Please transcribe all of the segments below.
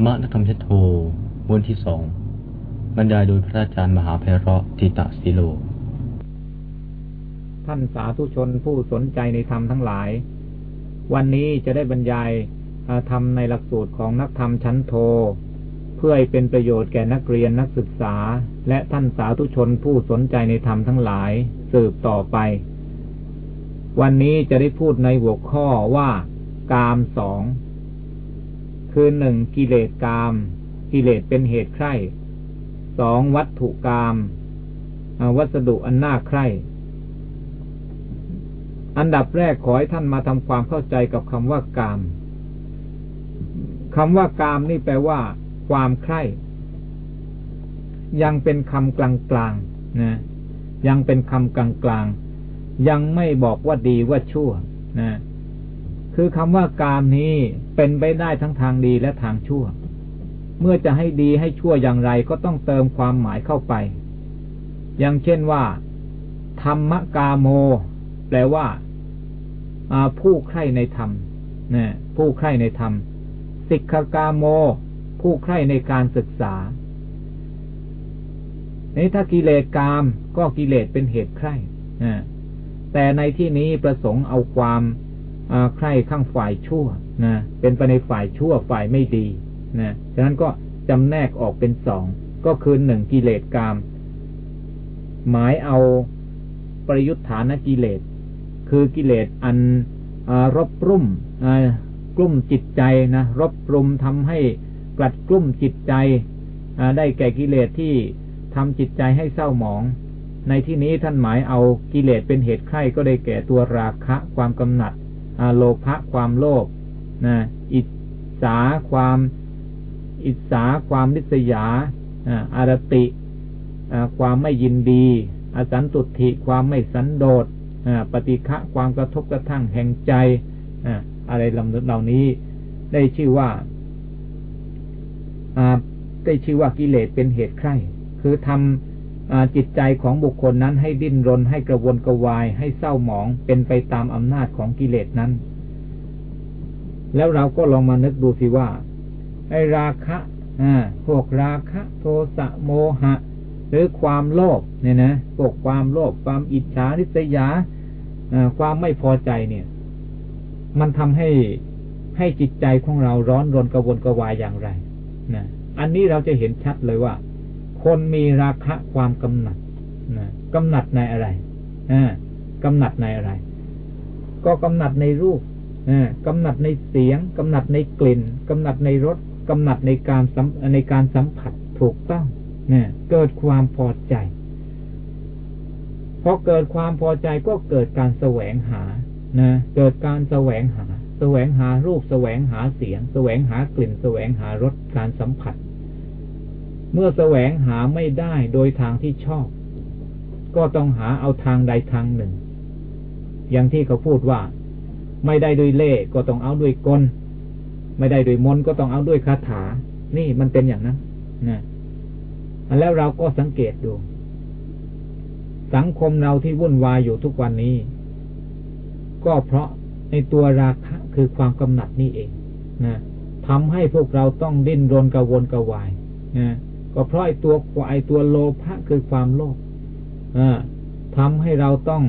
รรมะนักธรรมชโทวนที่สองบรรยายโดยพระอาจารย์มหาเพระติตะสิโล ท่านสาธุชนผู้สนใจในธรรมทั้งหลาย วันนี้จะได้บรรยายธรรมในหลักสูตรของนักธรรมชั้นโท เพื่อให้เป็นประโยชน์แก่นักเรียนนักศึกษา และท่านสาธุชนผู้สนใจในธรรมทั้งหลายสืบต่อไป วันนี้จะได้พูดในหัวข้อว่ากามสอง คือหนึ่งกิเลสกาม กิเลสเป็นเหตุใคร่สองวัตถุกามวัสดุอันน่าใคร่ อันดับแรกขอให้ท่านมาทำความเข้าใจกับคำว่ากามคำว่ากามนี่แปลว่า ความใคร่ ยังเป็นคำกลางๆนะยังเป็นคำกลางๆยังไม่บอกว่าดีว่าชั่ว นะ คือคำว่ากามนี้เป็นไปได้ทั้งทางดีและทางชั่ว เมื่อจะให้ดีให้ชั่วอย่างไรก็ต้องเติมความหมายเข้าไป อย่างเช่นว่า ธรรมกาโม แปลว่าผู้ใคร่ในธรรมนะผู้ใคร่ในธรรมสิกขกาโม ผู้ใคร่ในการศึกษาในถ้ากิเลสกามก็กิเลสเป็นเหตุใคร่แต่ในที่นี้ประสงค์เอาความ ใคร่ข้างฝ่ายชั่วนะเป็นไปในฝ่ายชั่วฝ่ายไม่ดีนะฉะนั้นก็จำแนกออกเป็นสองก็คือหนึ่งกิเลสกาม หมายเอาปริยุทธานกิเลส คือกิเลสอันรบรุ่มกลุ่มจิตใจนะรบรุมทำให้กลัดกลุ่มจิตใจได้แก่กิเลสที่ทำจิตใจให้เศร้าหมอง ในที่นี้ท่านหมายเอากิเลสเป็นเหตุไข้ก็ได้แก่ตัวราคะความกำหนัด โลภะความโลภนะอิสาความอิสาความนิสยาอารติความไม่ยินดี อสันตุถิความไม่สันโดษปฏิฆะความกระทบกระทั่งแห่งใจอะไรลำเหล่านี้ ได้ชื่อว่าได้ชื่อว่ากิเลสเป็นเหตุใคร่คือทำ จิตใจของบุคคลนั้นให้ดิ้นรนให้กระวนกระวายให้เศร้าหมองเป็นไปตามอำนาจของกิเลสนั้น แล้วเราก็ลองมานึกดูสิว่า ไอราคะพวกราคะ โทสะโมหะ หรือความโลภเนี่ยนะพวกความโลภความอิจฉาริษยาความไม่พอใจเนี่ย มันทำให้ให้จิตใจของเราร้อนรนกระวนกระวายอย่างไรนะอันนี้เราจะเห็นชัดเลยว่า คนมีราคะความกำหนัดนะกำหนัดในอะไรกำหนัดในอะไร ก็กำหนัดในรูปกำหนัดในเสียงกำหนัดในกลิ่นกำหนัดในรสกำหนัดในการในการสัมผัสถูกต้องเนี่ยเกิดความพอใจพอเกิดความพอใจก็เกิดการแสวงหานะเกิดการแสวงหา แสวงหารูปแสวงหาเสียง แสวงหากลิ่น แสวงหารสการสัมผัส เมื่อแสวงหาไม่ได้โดยทางที่ชอบ ก็ต้องหาเอาทางใดทางหนึ่ง อย่างที่เขาพูดว่า ไม่ได้ด้วยเล่ก็ต้องเอาด้วยกล ไม่ได้ด้วยมนก็ต้องเอาด้วยคาถา นี่มันเป็นอย่างนั้นนะแล้วเราก็สังเกตดู สังคมเราที่วุ่นวายอยู่ทุกวันนี้ ก็เพราะในตัวราคะคือความกำหนัดนี่เองนะทำให้พวกเราต้องดิ้นรนกระวนกระวายนะ ก็เพราะไอ้ตัวไอ้ตัวโลภะคือความโลภทำให้เราต้อง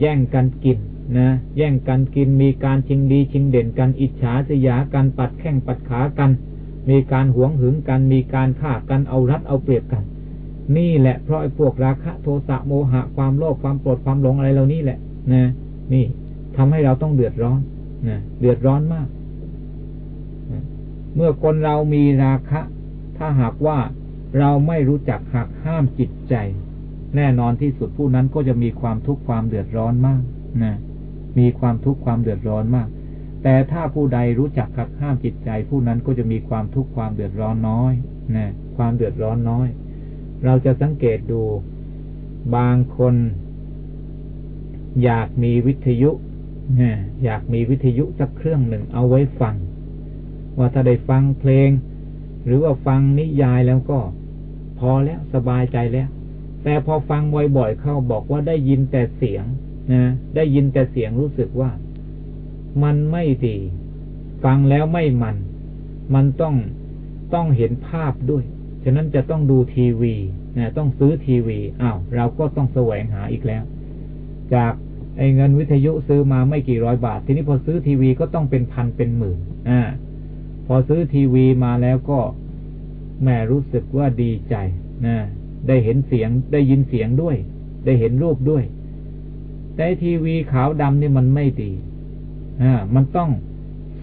แย่งกันกินนะแย่งกันกินมีการชิงดีชิงเด่นกันอิจฉาสยากันปัดแข้งปัดขากัน มีการหวงหึงกันมีการฆ่ากันเอารัดเอาเปรียบกัน นี่แหละเพราะไอ้พวกราคะโทสะโมหะความโลภความโกรธความหลงอะไรเหล่านี้แหละนะนี่ทำให้เราต้องเดือดร้อนนะเดือดร้อนมาก เมื่อคนเรามีราคะ ถ้าหากว่าเราไม่รู้จักหักห้ามจิตใจ แน่นอนที่สุดผู้นั้นก็จะมีความทุกข์ความเดือดร้อนมากนะมีความทุกข์ความเดือดร้อนมาก แต่ถ้าผู้ใดรู้จักหักห้ามจิตใจ ผู้นั้นก็จะมีความทุกข์ความเดือดร้อนน้อยนะความเดือดร้อนน้อย เราจะสังเกตดูบางคน อยากมีวิทยุอยากมีวิทยุสักเครื่องหนึ่งเอาไว้ฟัง ว่าถ้าได้ฟังเพลง หรือว่าฟังนิยายแล้วก็ พอแล้วสบายใจแล้ว แต่พอฟังบ่อยๆเข้าบอกว่าได้ยินแต่เสียงนะได้ยินแต่เสียงรู้สึกว่า มันไม่ดี ฟังแล้วไม่มัน มันต้องต้องเห็นภาพด้วย ฉะนั้นจะต้องดูทีวีนะต้องซื้อทีวีอ้าวเราก็ต้องแสวงหาอีกแล้ว จากไอ้เงินวิทยุซื้อมาไม่กี่ร้อยบาท ทีนี้พอซื้อทีวีก็ต้องเป็นพันเป็นหมื่นอ่า พอซื้อทีวีมาแล้วก็แม่รู้สึกว่าดีใจนะได้เห็นเสียงได้ยินเสียงด้วย ได้เห็นรูปด้วย แต่ทีวีขาวดำนี่มันไม่ดีอ่ามันต้อง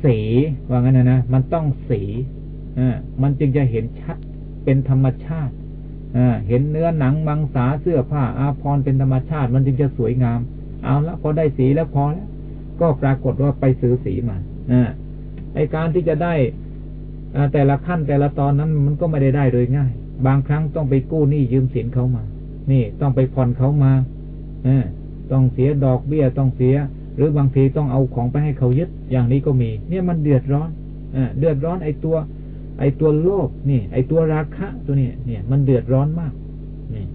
สีว่างั้นนะนะมันต้องสีอ่ามันจึงจะเห็นชัดเป็นธรรมชาติอ่าเห็นเนื้อหนังมังสาเสื้อผ้าอาภรณ์เป็นธรรมชาติ มันจึงจะสวยงาม เอาละพอได้สีแล้วพอแล้วก็ปรากฏว่าไปซื้อสีมาอ่า ไอการที่จะได้แต่ละขั้นแต่ละตอนนั้นมันก็ไม่ได้ได้โดยง่าย บางครั้งต้องไปกู้หนี้ยืมสินเขามา นี่ต้องไปผ่อนเขามาอต้องเสียดอกเบี้ยต้องเสีย หรือบางทีต้องเอาของไปให้เขายึดอย่างนี้ก็มี เนี่ยมันเดือดร้อนอเดือดร้อนไอตัว ไอตัวโลภนี่ ไอตัวราคะตัวนี้เนี่ย มันเดือดร้อนมากนี่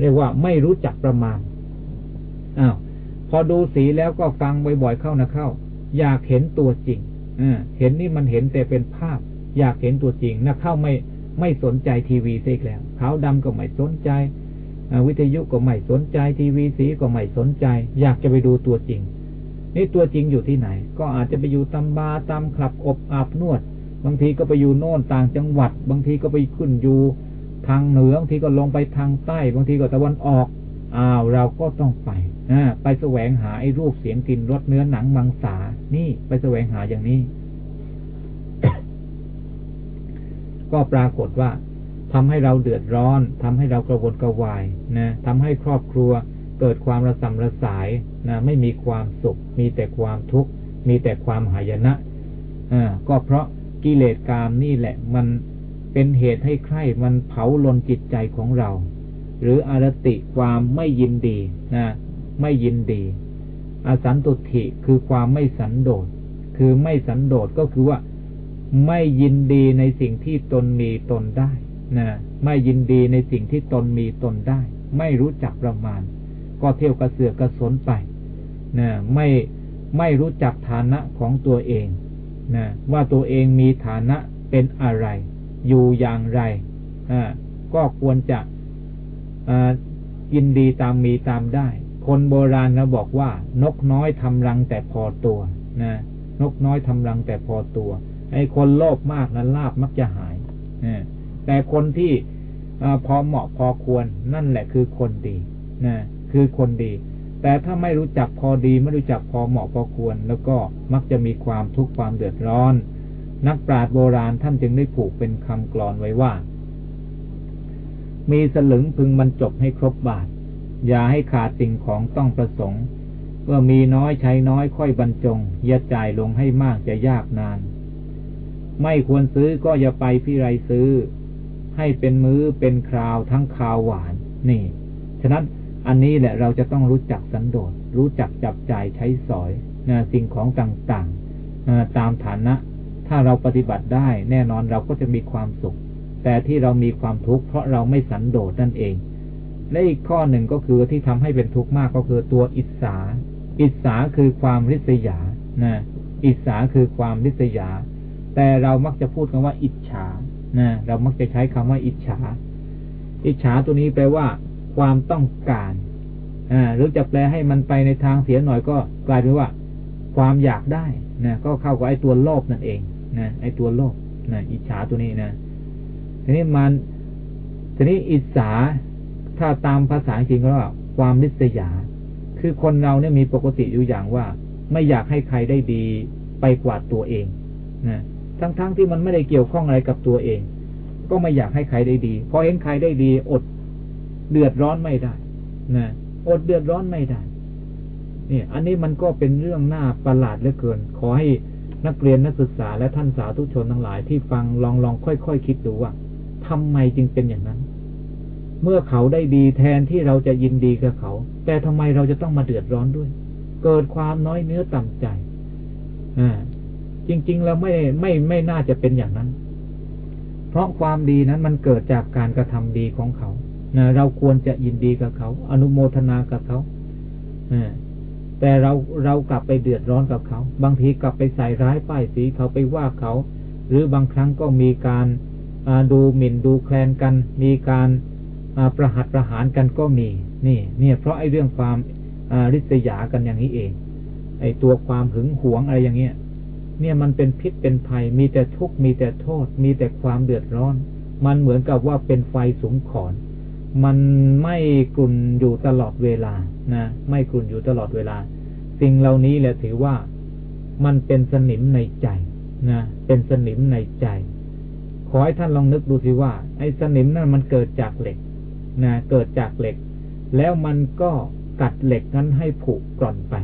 เรียกว่าไม่รู้จักประมาณอ้าวพอดูสีแล้วก็ฟังบ่อยๆเข้านะเข้า อยากเห็นตัวจริง เห็นนี่มันเห็นแต่เป็นภาพ อยากเห็นตัวจริงนะเข้าไม่ไม่สนใจทีวีเสียแล้วขาวดำก็ไม่สนใจวิทยุก็ไม่สนใจ ทีวีสีก็ไม่สนใจ อยากจะไปดูตัวจริง นี่ตัวจริงอยู่ที่ไหน ก็อาจจะไปอยู่ตำบาตำคลับอบอาบนวด บางทีก็ไปอยู่โน่นต่างจังหวัด บางทีก็ไปขึ้นอยู่ ทางเหนือบางทีก็ลงไปทางใต้ บางทีก็ตะวันออก อ้าวเราก็ต้องไปอไปแสวงหาไอ้รูปเสียงกลิ่นรสเนื้อหนังมังสา นี่ไปแสวงหาอย่างนี้ ก็ปรากฏว่าทำให้เราเดือดร้อนทำให้เรากระวนกระวายนะทำให้ครอบครัวเกิดความระสำระสายนะไม่มีความสุข มีแต่ความทุกข์ มีแต่ความหายนะอ่าก็เพราะกิเลสกามนี่แหละ มันเป็นเหตุให้ใคร่มันเผาลนจิตใจของเรา หรืออารติความไม่ยินดีนะไม่ยินดี อสันตุถิคือความไม่สันโดษ คือไม่สันโดษก็คือว่าไม่ยินดีในสิ่งที่ตนมีตนได้นะไม่ยินดีในสิ่งที่ตนมีตนได้ ไม่รู้จักประมาณ ก็เที่ยวกระเสือกกระสนไปนะไม่ไม่รู้จักฐานะของตัวเองนะว่าตัวเองมีฐานะเป็นอะไร อยู่อย่างไรอ่าก็ควรจะ ยินดีตามมีตามได้ คนโบราณนะบอกว่า นกน้อยทำรังแต่พอตัวนะนกน้อยทำรังแต่พอตัว ไอ้คนโลภมากนั้นลาบมักจะหายนะแต่คนที่พอเหมาะพอควรนั่นแหละคือคนดีนะคือคนดี แต่ถ้าไม่รู้จักพอดี ไม่รู้จักพอเหมาะพอควร แล้วก็มักจะมีความทุกข์ความเดือดร้อน นักปราชญ์โบราณท่านจึงได้ผูกเป็นคำกลอนไว้ว่า มีสลึงพึงบรรจบให้ครบบาท อย่าให้ขาดสิ่งของต้องประสงค์ เมื่อมีน้อยใช้น้อยค่อยบรรจง อย่าจ่ายลงให้มากจะยากนาน ไม่ควรซื้อก็อย่าไปพี่ไรซื้อ ให้เป็นมื้อเป็นคราวทั้งคาวหวาน นี่ ฉะนั้นอันนี้แหละเราจะต้องรู้จักสันโดษ รู้จักจับจ่ายใช้สอยนะสิ่งของต่างๆตามฐานะ ถ้าเราปฏิบัติได้ แน่นอนเราก็จะมีความสุข แต่ที่เรามีความทุกข์เพราะเราไม่สันโดษนั่นเอง และอีกข้อหนึ่งก็คือที่ทำให้เป็นทุกข์มากก็คือตัวอิสา อิสาคือความริษยา นะ อิสาคือความริษยา แต่เรามักจะพูดคำว่าอิจฉา นะ เรามักจะใช้คำว่าอิจฉา อิจฉาตัวนี้แปลว่าความต้องการ อ่า หรือจะแปลให้มันไปในทางเสียหน่อยก็กลายเป็นว่า ความอยากได้ นะ ก็เข้ากับไอ้ตัวโลภนั่นเอง นะ ไอ้ตัวโลภ นะ อิจฉาตัวนี้นะ ทีนี้มันทีนี้อิจฉาถ้าตามภาษาจริงก็ว่าความริษยา คือคนเราเนี่ยมีปกติอยู่อย่างว่า ไม่อยากให้ใครได้ดีไปกว่าตัวเองนะทั้งๆทที่มันไม่ได้เกี่ยวข้องอะไรกับตัวเอง ก็ไม่อยากให้ใครได้ดีพอเห็นใครได้ดี อดเดือดร้อนไม่ได้นะอดเดือดร้อนไม่ได้เนี่ยอันนี้มันก็เป็นเรื่องน่าประหลาดเหลือเกิน ขอให้นักเรียนนักศึกษาและท่านสาธุชนทั้งหลายที่ฟังลองลองค่อยๆคคิดดูว่า ทำไมจึงเป็นอย่างนั้น เมื่อเขาได้ดีแทนที่เราจะยินดีกับเขา แต่ทำไมเราจะต้องมาเดือดร้อนด้วย เกิดความน้อยเนื้อต่ำใจอ่าจริง ๆ แล้วไม่ไม่ไม่น่าจะเป็นอย่างนั้น เพราะความดีนั้นมันเกิดจากการกระทำดีของเขานะเราควรจะยินดีกับเขา อนุโมทนากับเขาแต่เราเรากลับไปเดือดร้อนกับเขา บางทีกลับไปใส่ร้ายป้ายสีเขาไปว่าเขา หรือบางครั้งก็มีการ ดูหมิ่นดูแคลนกัน มีการประหัตประหารกันก็มี นี่ เนี่ยเพราะไอ้เรื่องความริษยากันอย่างนี้เอง ไอ้ตัวความหึงหวงอะไรอย่างเงี้ย เนี่ยมันเป็นพิษเป็นภัย มีแต่ทุกข์มีแต่โทษ มีแต่ความเดือดร้อน มันเหมือนกับว่าเป็นไฟสูงขอน มันไม่กลุ่นอยู่ตลอดเวลานะ ไม่กลุ่นอยู่ตลอดเวลา สิ่งเหล่านี้แหละถือว่ามันเป็นสนิมในใจนะ เป็นสนิมในใจ อให้ท่านลองนึกดูสิว่า ไอ้สนิมนั่นมันเกิดจากเหล็กนะเกิดจากเหล็ก แล้วมันก็กัดเหล็กนั้นให้ผุกร่อนไป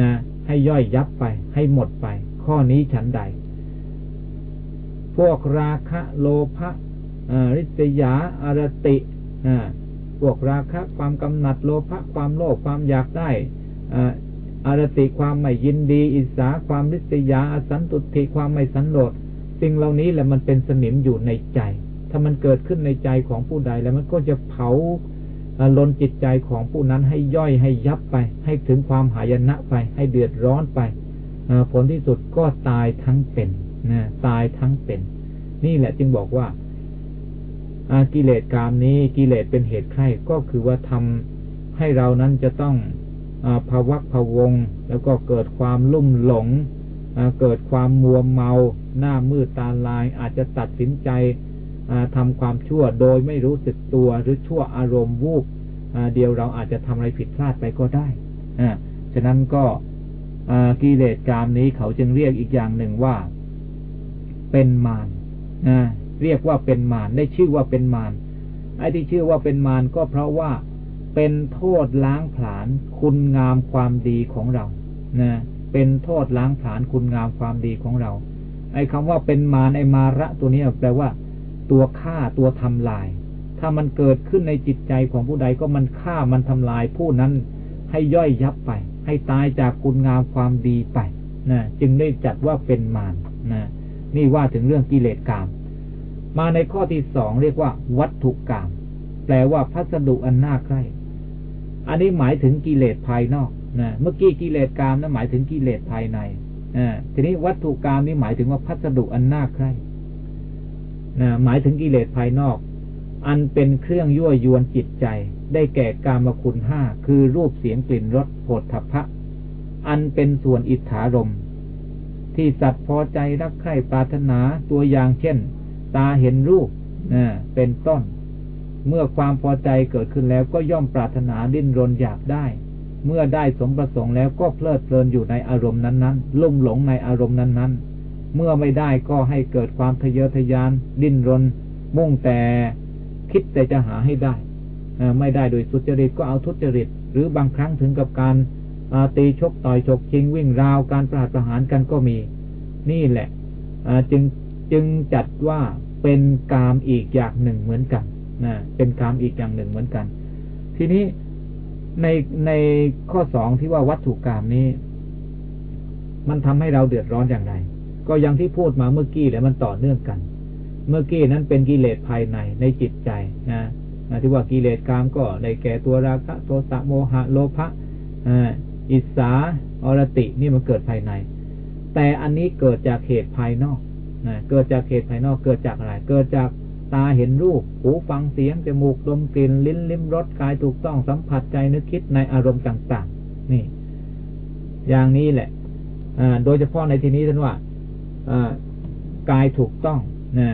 นะให้ย่อยยับไป ให้หมดไป ข้อนี้ฉันใด พวกราคะโลภะริษยาอารติพวกราคะความกำหนัดโลภะความโลภความอยากได้อารติความไม่ยินดี อิสาความริษยาอสันตุติความไม่สันโดษ สิ่งเหล่านี้แหละมันเป็นสนิมอยู่ในใจ ถ้ามันเกิดขึ้นในใจของผู้ใดแล้วมันก็จะเผาลนจิตใจของผู้นั้นให้ย่อยให้ยับไป ให้ถึงความหายนะไป ให้เดือดร้อนไปผลที่สุดก็ตายทั้งเป็นนะตายทั้งเป็น นี่แหละจึงบอกว่ากิเลสกามนี้กิเลสเป็นเหตุไข้ก็คือว่าทำให้เรานั้นจะต้องภาวักภวง แล้วก็เกิดความลุ่มหลง เกิดความมัวเมา หน้ามืดตาลาย อาจจะตัดสินใจทำความชั่วโดยไม่รู้สึกตัวหรือชั่วอารมณ์วูบเดียวเราอาจจะทำอะไรผิดพลาดไปก็ได้ฉะนั้นก็กิเลสกามนี้เขาจึงเรียกอีกอย่างหนึ่งว่า เป็นมารเรียกว่าเป็นมารได้ชื่อว่าเป็นมารไอ้ที่ชื่อว่าเป็นมารก็เพราะว่าเป็นโทษล้างผลาญคุณงามความดีของเรานะ เป็นโทษล้างผลาญคุณงามความดีของเรา ไอ้คำว่าเป็นมารไอ้มาระตัวนี้แปลว่า ตัวฆ่าตัวทำลาย ถ้ามันเกิดขึ้นในจิตใจของผู้ใดก็มันฆ่ามันทำลายผู้นั้นให้ย่อยยับไป ให้ตายจากคุณงามความดีไปนะจึงได้จัดว่าเป็นมารนะนี่ว่าถึงเรื่องกิเลสกรรมมาในข้อที่สองเรียกว่า วัตถุกรรมแปลว่าพัสดุอันน่าใคร่อันนี้หมายถึงกิเลสภายนอก นะเมื่อกี้กิเลสกามนะหมายถึงกิเลสภายในอทีนี้วัตถุกรรมนี่หมายถึงว่าพัสดุอันน่าใคร่นะหมายถึงกิเลสภายนอก อันเป็นเครื่องยั่วยวนจิตใจ ได้แก่กามคุณห้าคือรูปเสียงกลิ่นรสโผฏฐัพพะ อันเป็นส่วนอิทธารมที่สัตว์พอใจรักใคร่ปรารถนาตัวอย่างเช่น ตาเห็นรูปนะเป็นต้น เมื่อความพอใจเกิดขึ้นแล้วก็ย่อมปรารถนาดิ้นรนอยากได้ เมื่อได้สมประสงค์แล้วก็เพลิดเพลินอยู่ในอารมณ์นั้นๆ ลุ่มหลงในอารมณ์นั้นๆ เมื่อไม่ได้ก็ให้เกิดความทะเยอทะยาน ดิ้นรน มุ่งแต่คิดแต่จะหาให้ได้ ไม่ได้โดยสุจริตก็เอาทุจริต หรือบางครั้งถึงกับการตีชกต่อยชกชิงวิ่งราวการประหารประหารกันก็มี นี่แหละจึงจึงจัดว่าเป็นกามอีกอย่างหนึ่งเหมือนกันนะเป็นกรรมอีกอย่างหนึ่งเหมือนกัน ทีนี้ ในในข้อสองที่ว่าวัตถุกรรมนี้ มันทำให้เราเดือดร้อนอย่างไร ก็อย่างที่พูดมาเมื่อกี้แล้วมันต่อเนื่องกัน เมื่อกี้นั้นเป็นกิเลสภายในในจิตใจนะที่ว่ากิเลสกรรมก็ในแก่ตัวราคะโทสะโมหะโลภะอิสาอรตินี่มันเกิดภายใน แต่อันนี้เกิดจากเหตุภายนอกนะเกิดจากเหตุภายนอกเกิดจากอะไร เกิดจาก ตาเห็นรูป หูฟังเสียง จมูกดมกลิ่น ลิ้นลิ้มรส กายถูกต้องสัมผัสใจนึกคิดในอารมณ์ต่าง ๆ นี่ อย่างนี้แหละโดยเฉพาะในที่นี้ท่านว่ากายถูกต้องนะ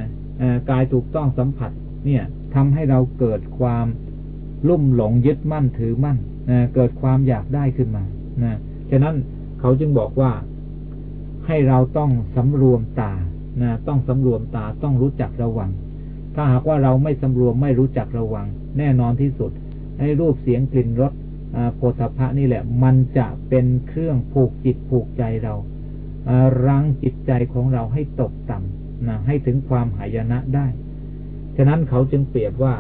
กายถูกต้องสัมผัส เนี่ยทำให้เราเกิดความลุ่มหลงยึดมั่นถือมั่นนะเกิดความอยากได้ขึ้นมานะฉะนั้นเขาจึงบอกว่าให้เราต้องสำรวมตานะต้องสำรวมตาต้องรู้จักระวัง ถ้าหากว่าเราไม่สำรวมไม่รู้จักระวัง แน่นอนที่สุดให้รูปเสียงกลิ่นรสโพธพะนี่แหละ มันจะเป็นเครื่องผูกจิตผูกใจเรารั้งจิตใจของเราให้ตกต่ำนะให้ถึงความหายนะได้ ฉะนั้นเขาจึงเปรียบว่า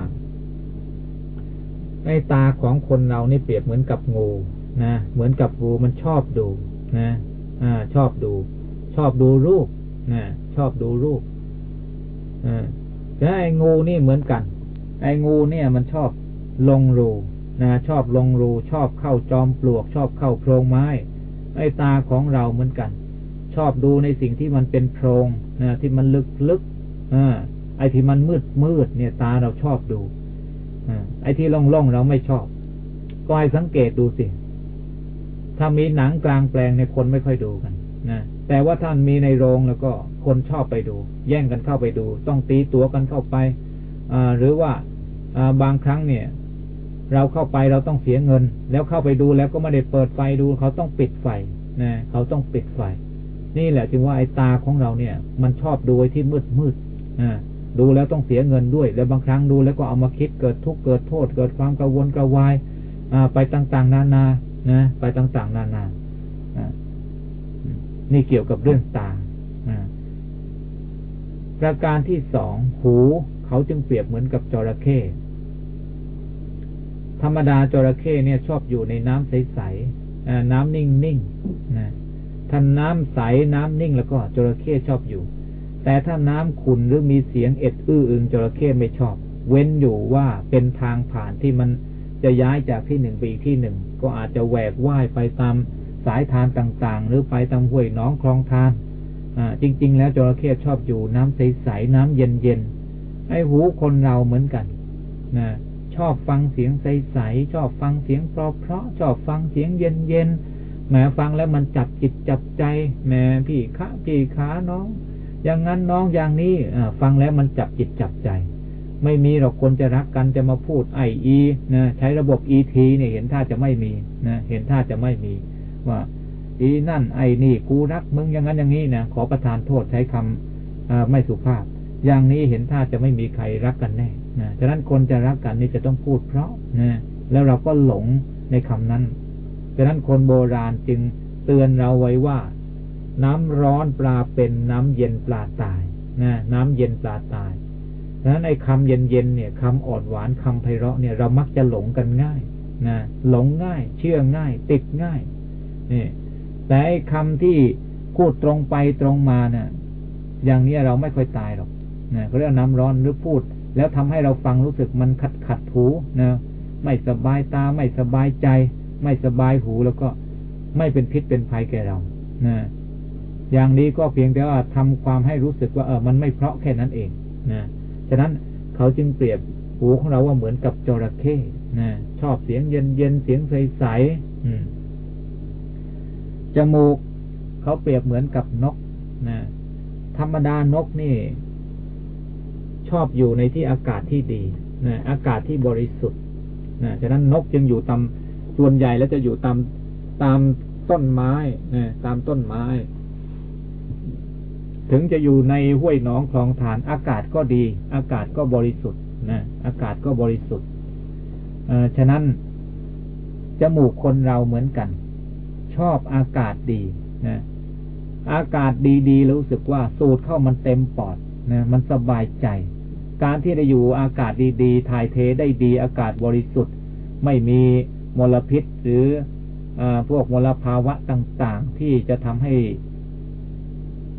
ในตาของคนเรานี่เปรียบเหมือนกับงูนะเหมือนกับงูมันชอบดูนะอ่าชอบดู ชอบดูรูปนะชอบดูรูปอ่า แต่ไอ้งูนี่เหมือนกัน ไอ้งูเนี่ยมันชอบลงรูนะชอบลงรูชอบเข้าจอมปลวก ชอบเข้าโพรงไม้ ไอ้ตาของเราเหมือนกัน ชอบดูในสิ่งที่มันเป็นโพรงนะที่มันลึกลึกอ่าไอ้ที่มันมืดมืดเนี่ย ตาเราชอบดูอไอ้ที่ล่องล่องเราไม่ชอบ ก็ให้สังเกตดูสิถ้ามีหนังกลางแปลงในคนไม่ค่อยดูกันนะแต่ว่าท่านมีในโรงแล้วก็ คนชอบไปดู แย่งกันเข้าไปดู ต้องตีตัวกันเข้าไปหรือว่าบางครั้งเนี่ย เราเข้าไปเราต้องเสียเงิน แล้วเข้าไปดูแล้วก็ไม่ได้เปิดไฟดู เขาต้องปิดไฟนะเขาต้องปิดไฟ นี่แหละจึงว่าไอ้ตาของเราเนี่ย มันชอบดูไอ้ที่มืดมืดดูแล้วต้องเสียเงินด้วย แล้วบางครั้งดูแล้วก็เอามาคิดเกิดทุกข์เกิดโทษ เกิดความกังวลกระวายไปต่างๆ นานานะไปต่างๆ นานานี่เกี่ยวกับเรื่องตา ประการที่สองหูเขาจึงเปรียบเหมือนกับจระเข้ธรรมดาจระเข้เนี่ยชอบอยู่ในน้ำใสๆน้ำนิ่งๆนะถ้าน้ำใสน้ำนิ่งแล้วก็จระเข้ชอบอยู่ แต่ถ้าน้ำขุ่นหรือมีเสียงเอ็ดอื้ออึงจระเข้ไม่ชอบ เว้นอยู่ว่าเป็นทางผ่านที่มันจะย้ายจากที่หนึ่งไปอีกที่หนึ่ง ก็อาจจะแหวกว่ายไปตามสายทานต่างๆ หรือไปตามห้วยน้องคลองทาน จริง ๆ แล้วจระเข้ชอบอยู่น้ำใสๆน้ำเย็นๆไอ้หูคนเราเหมือนกันนะชอบฟังเสียงใสๆชอบฟังเสียงเพราะเพราะชอบฟังเสียงเย็นๆแหมฟังแล้วมันจับจิตจับใจแหมพี่ขาพี่ขาน้อง อย่างนั้นน้องอย่างนี้ฟังแล้วมันจับจิตจับใจ ไม่มีหรอกคนจะรักกันจะมาพูดไออีนะใช้ระบบอีทีเนี่ยเห็นท่าจะไม่มีนะเห็นท่าจะไม่มี ว่า อีนั่นไอ้นี่กูรักมึงอย่างนั้นอย่างนี้นะขอประทานโทษใช้คำไม่สุภาพ อย่างนี้เห็นท่าจะไม่มีใครรักกันแน่นะฉะนั้นคนจะรักกันนี่จะต้องพูดเพราะนะแล้วเราก็หลงในคำนั้นฉะนั้นคนโบราณจึงเตือนเราไว้ว่า น้ำร้อนปลาเป็นน้ำเย็นปลาตายนะน้ำเย็นปลาตายฉะนั้นไอ้คำเย็นๆเนี่ยคำอ่อนหวานคำไพเราะเนี่ยเรามักจะหลงกันง่ายนะหลงง่าย เชื่อง่าย ติดง่ายนี่ แต่คำที่พูดตรงไปตรงมาเนะ่ยอย่างนี้เราไม่ค่อยตายหรอกนะเขาเรียกน้ำร้อนหรือพูด แล้วทำให้เราฟังรู้สึกมันขัดขัดหูนะไม่สบายตาไม่สบายใจ ไม่สบายหูแล้วก็ไม่เป็นพิษเป็นภัยแก่เรานะอย่างนี้ก็เพียงแต่ว่าทำความให้รู้สึกว่าเออมันไม่เพราะแค่นั้นเองนะฉะนั้นเขาจึงเปรียบหูของเราว่าเหมือนกับจระเข้นะชอบเสียงเย็นเย็นเสียงใสใสอืม จมูกเขาเปรียบเหมือนกับนกนะธรรมดานกนี่ ชอบอยู่ในที่อากาศที่ดีนะอากาศที่บริสุทธิ์นะฉะนั้นนกจึงอยู่ตามส่วนใหญ่แล้วจะอยู่ตามตามต้นไม้นะตามต้นไม้ ถึงจะอยู่ในห้วยน้องคลองฐาน อากาศก็ดี อากาศก็บริสุทธิ์นะอากาศก็บริสุทธิ์ฉะนั้นจมูกคนเราเหมือนกัน ชอบอากาศดีนะอากาศดีๆรู้สึกว่าสูดเข้ามันเต็มปอดนะมันสบายใจ การที่ได้อยู่อากาศดีๆถ่ายเทได้ดีอากาศบริสุทธิ์ ไม่มีมลพิษหรืออพวกมลภาวะต่างๆ ที่จะทำให้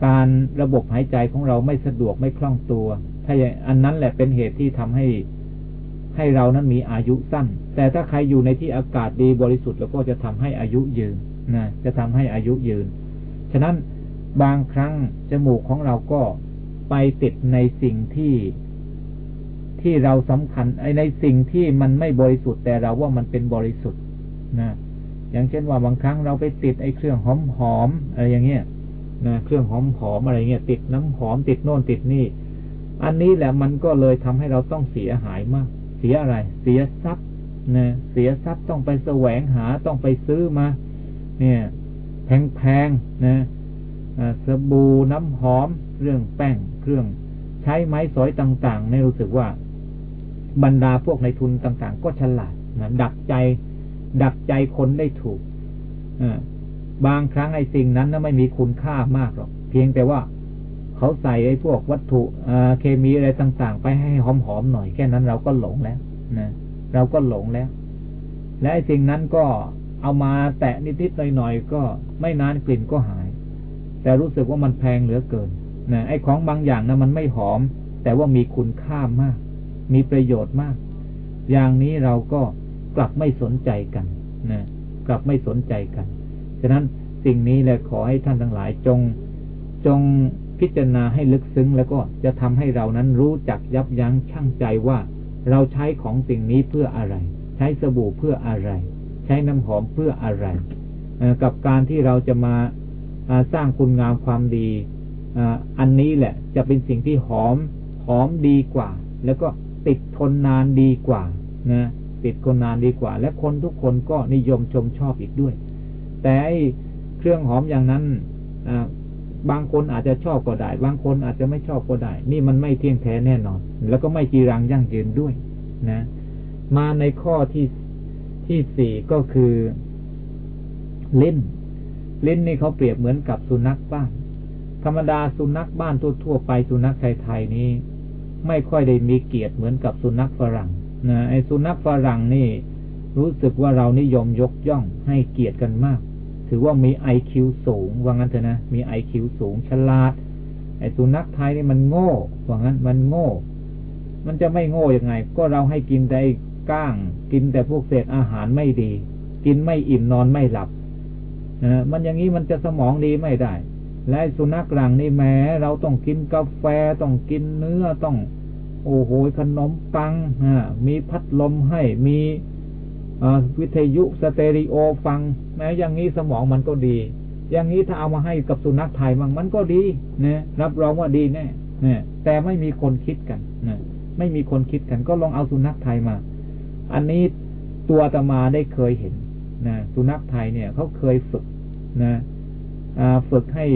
การระบบหายใจของเราไม่สะดวกไม่คล่องตัว ถ้าอย่างอันนั้นแหละเป็นเหตุที่ทำให้ให้เรานั้นมีอายุสั้น แต่ถ้าใครอยู่ในที่อากาศดีบริสุทธิ์แล้วก็จะทำให้อายุยืน นะจะทำให้อายุยืน ฉะนั้นบางครั้งจมูกของเราก็ไปติดในสิ่งที่ที่เราสำคัญไอในสิ่งที่มันไม่บริสุทธิ์แต่เราว่ามันเป็นบริสุทธิ์นะอย่างเช่นว่าบางครั้งเราไปติดไอเครื่องหอมหอมอะไรอย่างเงี้ยนะเครื่องหอมหอมอะไรเงี้ยติดน้ำหอมติดโน่นติดนี่ อันนี้แหละมันก็เลยทำให้เราต้องเสียหายมาก เสียอะไร เสียทรัพย์นะเสียทรัพย์ต้องไปแสวงหาต้องไปซื้อมา เนี่ยแพงๆนะสบู่น้ำหอมเรื่องแป้งเครื่องใช้ไม้สอยต่างๆในรู้สึกว่า บรรดาพวกในทุนต่าง ๆ ก็ฉลาดนะดักใจ ดักใจคนได้ถูกบางครั้งไอ้สิ่งนั้นนะไม่มีคุณค่ามากหรอก เพียงแต่ว่าเขาใส่ไอ้พวกวัตถุเคมีอะไรต่าง ๆ ไปให้หอมๆหน่อยแค่นั้นเราก็หลงแล้วนะเราก็หลงแล้ว และไอ้สิ่งนั้นก็ เอามาแตะนิดๆหน่อยๆก็ไม่นานกลิ่นก็หาย แต่รู้สึกว่ามันแพงเหลือเกินนะไอ้ของบางอย่างนะมันไม่หอม แต่ว่ามีคุณค่ามาก มีประโยชน์มาก อย่างนี้เราก็กลับไม่สนใจกันนะกลับไม่สนใจกันฉะนั้นสิ่งนี้แหละขอให้ท่านทั้งหลายจง จงพิจารณาให้ลึกซึ้งแล้วก็จะทำให้เรานั้นรู้จักยับยั้งชั่งใจว่า เราใช้ของสิ่งนี้เพื่ออะไร ใช้สบู่เพื่ออะไร ใช้น้ำหอมเพื่ออะไรกับการที่เราจะมาสร้างคุณงามความดีอันนี้แหละจะเป็นสิ่งที่หอมหอมดีกว่า แล้วก็ติดทนนานดีกว่านะติดคนนานดีกว่า และคนทุกคนก็นิยมชมชอบอีกด้วย แต่เครื่องหอมอย่างนั้นบางคนอาจจะชอบก็ได้ บางคนอาจจะไม่ชอบก็ได้ นี่มันไม่เที่ยงแท้แน่นอน แล้วก็ไม่จีรังยั่งยืนด้วยนะ มาในข้อที่ ที่สี่ก็คือลิ้น ลิ้นนี่เขาเปรียบเหมือนกับสุนัขบ้าน ธรรมดาสุนัขบ้านทั่วๆไปสุนัขไทยๆนี้ ไม่ค่อยได้มีเกียรติเหมือนกับสุนัขฝรั่งนะไอ้สุนัขฝรั่งนี่ รู้สึกว่าเรานิยมยกย่องให้เกียรติกันมาก ถือว่ามีไอคิวสูง ว่างั้นเถอะนะ มีไอคิวสูงฉลาด ไอ้สุนัขไทยนี่มันโง่ ว่างั้นมันโง่ มันจะไม่โง่ยังไง ก็เราให้กินแต่ ก้าง กินแต่พวกเศษอาหารไม่ดี กินไม่อิ่มนอนไม่หลับนะมันอย่างนี้มันจะสมองดีไม่ได้ และสุนัขหลังนี่แม้เราต้องกินกาแฟต้องกินเนื้อต้อง โอ้โหขนมปังมีพัดลมให้มีวิทยุสเตอริโอฟัง แม้อย่างนี้สมองมันก็ดี อย่างนี้ถ้าเอามาให้กับสุนัขไทยมันมันก็ดีนะรับรองว่าดีแน่นะแต่ไม่มีคนคิดกันนะไม่มีคนคิดกันก็ลองเอาสุนัขไทยมา อันนี้ตัวตมาได้เคยเห็นนะสุนัขไทยเนี่ยเขาเคยฝึกนะฝึกให้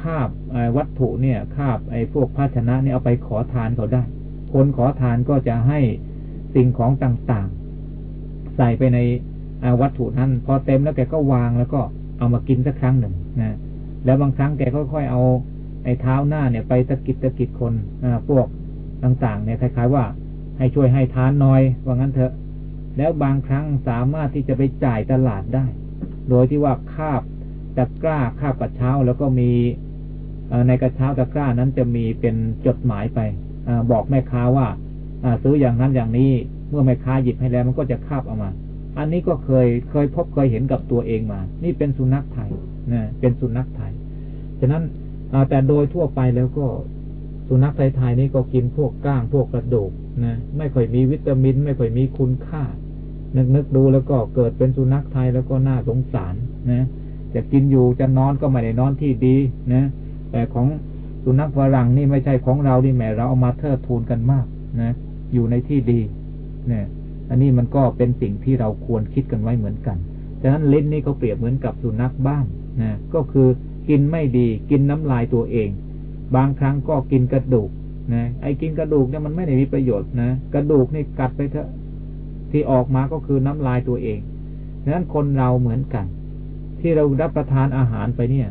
คาบวัตถุเนี่ยคาบไอ้พวกภาชนะเนี่ยเอาไปขอทานเขาได้ คนขอทานก็จะให้สิ่งของต่างๆ ใส่ไปในวัตถุนั้นพอเต็มแล้วแกก็วางแล้วก็เอามากินสักครั้งหนึ่งนะแล้วบางครั้งแกค่อยๆเอาไอ้เท้าหน้าเนี่ยไปตะกิดตะกิดคนอพวกต่างๆเนี่ยคล้ายๆว่า ให้ช่วยให้ทานน้อยว่างั้นเถอะ แล้วบางครั้งสามารถที่จะไปจ่ายตลาดได้ โดยที่ว่าคาบตะกร้าคาบกระเช้าแล้วก็มีในกระเช้าตะกร้านั้นจะมีเป็นจดหมายไปอบอกแม่ค้าว่าซื้ออย่างนั้นอย่างนี้เมื่อแม่ค้าหยิบให้แล้วมันก็จะคาบออกมา อันนี้ก็เคยเคยพบเคยเห็นกับตัวเองมา นี่เป็นสุนัขไทยนะเป็นสุนัขไทยฉะนั้นแต่โดยทั่วไปแล้วก็สุนัขไทยๆนี่ก็กินพวกก้างพวกกระดูก นะไม่ค่อยมีวิตามิน ไม่ค่อยมีคุณค่า นึกนึกดูแล้วก็เกิดเป็นสุนัขไทยแล้วก็น่าสงสารนะจะกินอยู่จะนอนก็ไม่ได้นอนที่ดีนะแต่ของสุนัขฝรั่งนี่ไม่ใช่ของเรานี่แหมเราเอามาเทิดทูนกันมากนะอยู่ในที่ดีเนี่ยอันนี้มันก็เป็นสิ่งที่เราควรคิดกันไว้เหมือนกันฉะนั้นลิ้นนี่เขาเปรียบเหมือนกับสุนัขบ้านนะก็คือกินไม่ดีกินน้ำลายตัวเอง บางครั้งก็กินกระดูก นะไอ้กินกระดูกเนี่ยมันไม่ได้มีประโยชน์นะกระดูกนี่กัดไปเถอะที่ออกมาก็คือน้ำลายตัวเองดังนั้นคนเราเหมือนกัน ที่เรารับประทานอาหารไปเนี่ย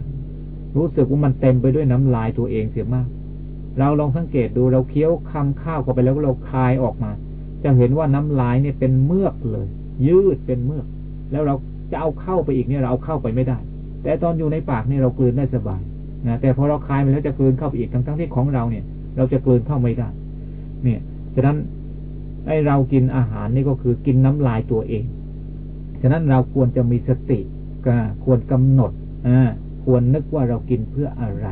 รู้สึกว่ามันเต็มไปด้วยน้ำลายตัวเองเสียมาก เราลองสังเกตดูเราเคี้ยวคำข้าวเข้าไปแล้วเราคายออกมา จะเห็นว่าน้ำลายเนี่ยเป็นเมือกเลย ยืดเป็นเมือก แล้วเราจะเอาเข้าไปอีกเนี่ยเราเอาเข้าไปไม่ได้ แต่ตอนอยู่ในปากเนี่ยเรากลืนได้สบายนะแต่พอเราคายไปแล้วจะกลืนเข้าไปอีกทั้งทั้งที่ของเราเนี่ย เราจะกลืนเข้าไม่ได้ เนี่ยฉะนั้นไอเรากินอาหารนี่ก็คือกินน้ำลายตัวเอง ฉะนั้นเราควรจะมีสติก็ควรกำหนดอควรนึกว่าเรากินเพื่ออะไร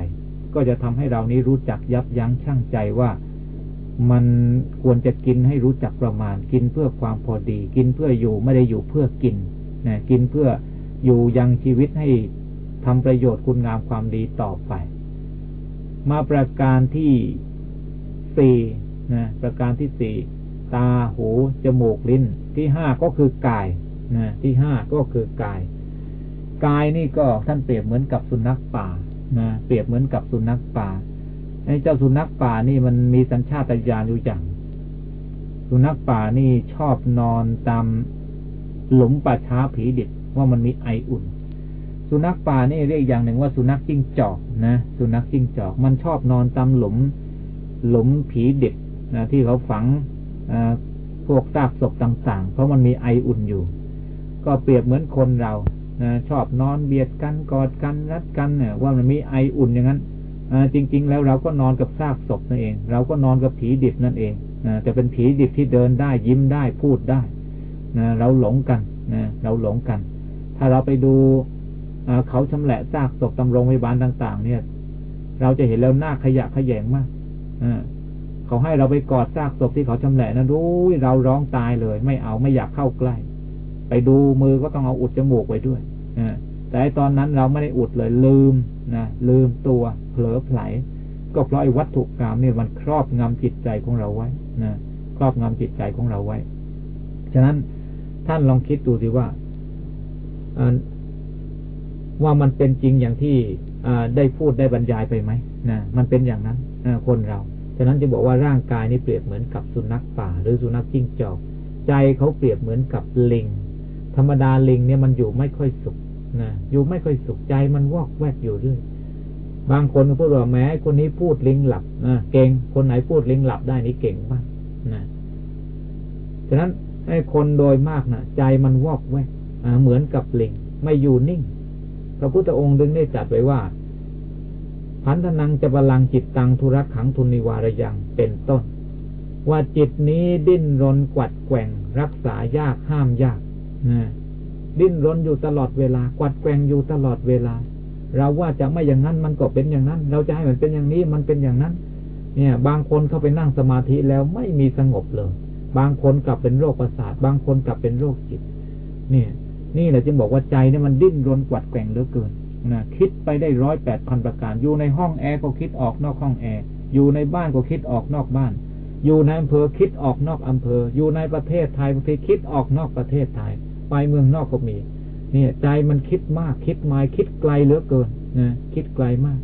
ก็จะทำให้เรานี้รู้จักยับยั้งชั่งใจว่ามันควรจะกินให้รู้จักประมาณ กินเพื่อความพอดี กินเพื่ออยู่ไม่ได้อยู่เพื่อกินนะกินเพื่ออยู่ยังชีวิตให้ทำประโยชน์คุณงามความดีต่อไป มาประการที่สี่นะประการที่สี่ตาหูจมูกลิ้น ที่ห้าก็คือกายนะที่ห้าก็คือกาย กายนี่ก็ท่านเปรียบเหมือนกับสุนัขป่านะเปรียบเหมือนกับสุนัขป่าไอ้เจ้าสุนัขป่านี่มันมีสัญชาตญาณอยู่อย่าง สุนัขป่านี่ชอบนอนตามหลุมป่าช้าผีดิบว่ามันมีไออุ่น สุนัขป่านี่เรียกอย่างหนึ่งว่าสุนัขจิ้งจอกนะ สุนัขจิ้งจอก มันชอบนอนตามหลุมหลุมผีดิบนะที่เขาฝังพวกซากศพต่าง ๆ เพราะมันมีไออุ่นอยู่ ก็เปรียบเหมือนคนเรานะชอบนอนเบียดกันกอดกันรัดกันเนี่ยว่ามันมีไออุ่นอย่างนั้นจริง ๆ แล้วเราก็นอนกับซากศพนั่นเอง เราก็นอนกับผีดิบนั่นเองนะแต่เป็นผีดิบที่เดินได้ยิ้มได้พูดได้นะเราหลงกันนะเราหลงกัน ถ้าเราไปดู เขาชำแหละซากศพตำรงพยาบาลต่าง ๆ เนี่ย เราจะเห็นแล้วหน้าขยะขยงมากเขาให้เราไปกอดซากศพที่เขาชำแหละนะรู้เราร้องตายเลย ไม่เอาไม่อยากเข้าใกล้ ไปดูมือก็ต้องเอาอุดจมูกไว้ด้วยแต่ตอนนั้นเราไม่ได้อุดเลยลืมนะลืมตัวเผลอไผล ก็เพราะไอ้วัตถุกรรมเนี่ยมันครอบงำจิตใจของเราไว้นะครอบงำจิตใจของเราไว้ ฉะนั้นท่านลองคิดดูสิว่า ว่ามันเป็นจริงอย่างที่ได้พูดได้บรรยายไปไหมนะมันเป็นอย่างนั้นคนเราฉะนั้นจะบอกว่าร่างกายนี่เปรียบเหมือนกับสุนัขป่า หรือสุนัขจิ้งจอก ใจเขาเปรียบเหมือนกับลิง ธรรมดาลิงเนี่ยมันอยู่ไม่ค่อยสุขนะอยู่ไม่ค่อยสุขใจมันวอกแวกอยู่เรื่อยบางคนพูดว่าแม้คนนี้พูดลิงหลับนะเก่งคนไหนพูดลิงหลับได้นี่เก่งมากนะฉะนั้นไอ้คนโดยมากนะใจมันวอกแวกเหมือนกับลิง ไม่อยู่นิ่ง พระพุทธองค์ดึงได้จัดไว้ว่าพันธนังจะบาลังจิตตังทุรักขังทุนิวารยังเป็นต้น ว่าจิตนี้ดิ้นรนกวัดแกว่ง รักษายากห้ามยากนะดิ้นรนอยู่ตลอดเวลากวัดแกว่งอยู่ตลอดเวลา เราว่าจะไม่อย่างนั้นมันก็เป็นอย่างนั้น เราจะให้มันเป็นอย่างนี้มันเป็นอย่างนั้น เนี่ย บางคนเข้าไปนั่งสมาธิแล้วไม่มีสงบเลย บางคนกลับเป็นโรคประสาท บางคนกลับเป็นโรคจิต เนี่ย นี่แหละจึงบอกว่าใจเนี่ยมันดิ้นรนกวัดแกว่งเหลือเกินนะคิดไปได้ร้อยแปดพันประการ อยู่ในห้องแอร์ก็คิดออกนอกห้องแอร์อยู่ในบ้านก็คิดออกนอกบ้าน อยู่ในอำเภอคิดออกนอกอำเภอ อยู่ในประเทศไทยบางทีคิดออกนอกประเทศไทย ไปเมืองนอกก็มีเนี่ยใจมันคิดมากคิดมาคิดไกลเหลือเกินนะคิดไกลมาก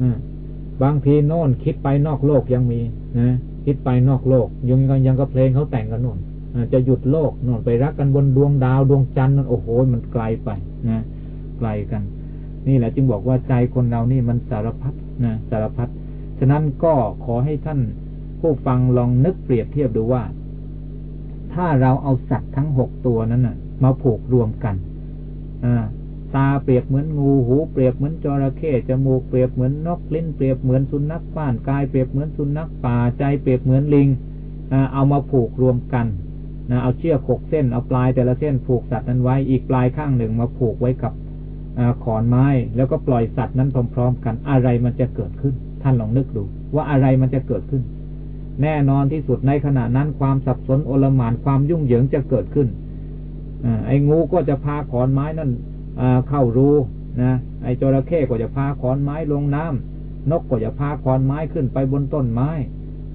อบางทีโน่นคิดไปนอกโลกยังมีนะคิดไปนอกโลกยังยังก็เพลงเขาแต่งกันโน่น จะหยุดโลกน่นไปรักกันบนดวงดาวดวงจันทร์นั่นโอ้โหมันไกลไปนะไกลกัน นี่แหละจึงบอกว่าใจคนเรานี่มันสารพัดนะสารพัดฉะนั้นก็ขอให้ท่านผู้ฟังลองนึกเปรียบเทียบดูว่า ถ้าเราเอาสัตว์ทั้งหกตัวนั้นน่ะมาผูกรวมกันอตาเปรียบเหมือนงูหูเปรียบเหมือนจระเข้จมูกเปรียบเหมือนนกลิ้นเปรียบเหมือนสุนัขบ้านกายเปรียบเหมือนสุนัขป่าใจเปรียบเหมือนลิงเอามาผูกรวมกัน นะเอาเชือกหกเส้นเอาปลายแต่ละเส้นผูกสัตว์นั้นไว้อีกปลายข้างหนึ่งมาผูกไว้กับอขอนไม้ แล้วก็ปล่อยสัตว์นั้นพร้อม ๆ กันอะไรมันจะเกิดขึ้น ท่านลองนึกดู ว่าอะไรมันจะเกิดขึ้น แน่นอนที่สุดในขณะนั้นความสับสนโอลหมานความยุ่งเหยิงจะเกิดขึ้นอไอ้งูก็จะพาขอนไม้นั่นเข้ารูนะไอ้จระเข้ก็จะพาขอนไม้ลงน้ำนกก็จะพาขอนไม้ขึ้นไปบนต้นไม้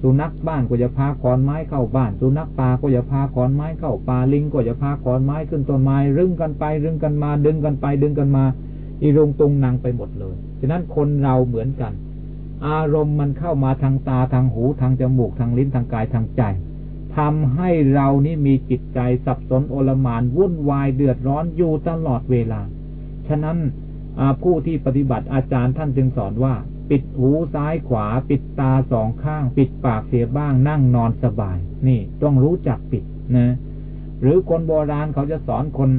สุนัขบ้านก็จะพาขอนไม้เข้าบ้าน สุนัขป่าก็จะพาขอนไม้เข้าป่าลิงก็จะพาขอนไม้ขึ้นต้นไม้รึงกันไปรึงกันมา ดึงกันไปดึงกันมา อีรงตุงนางไปหมดเลยฉะนั้นคนเราเหมือนกัน อารมณ์มันเข้ามาทางตาทางหูทางจมูกทางลิ้นทางกายทางใจทำให้เรานี่มีจิตใจสับสนโอลมานวุ่นวายเดือดร้อนอยู่ตลอดเวลา ฉะนั้นผู้ที่ปฏิบัติอาจารย์ท่านจึงสอนว่า ปิดหูซ้ายขวา ปิดตาสองข้าง ปิดปากเสียบ้าง นั่งนอนสบาย นี่ต้องรู้จักปิดนะ หรือคนโบราณเขาจะสอนคน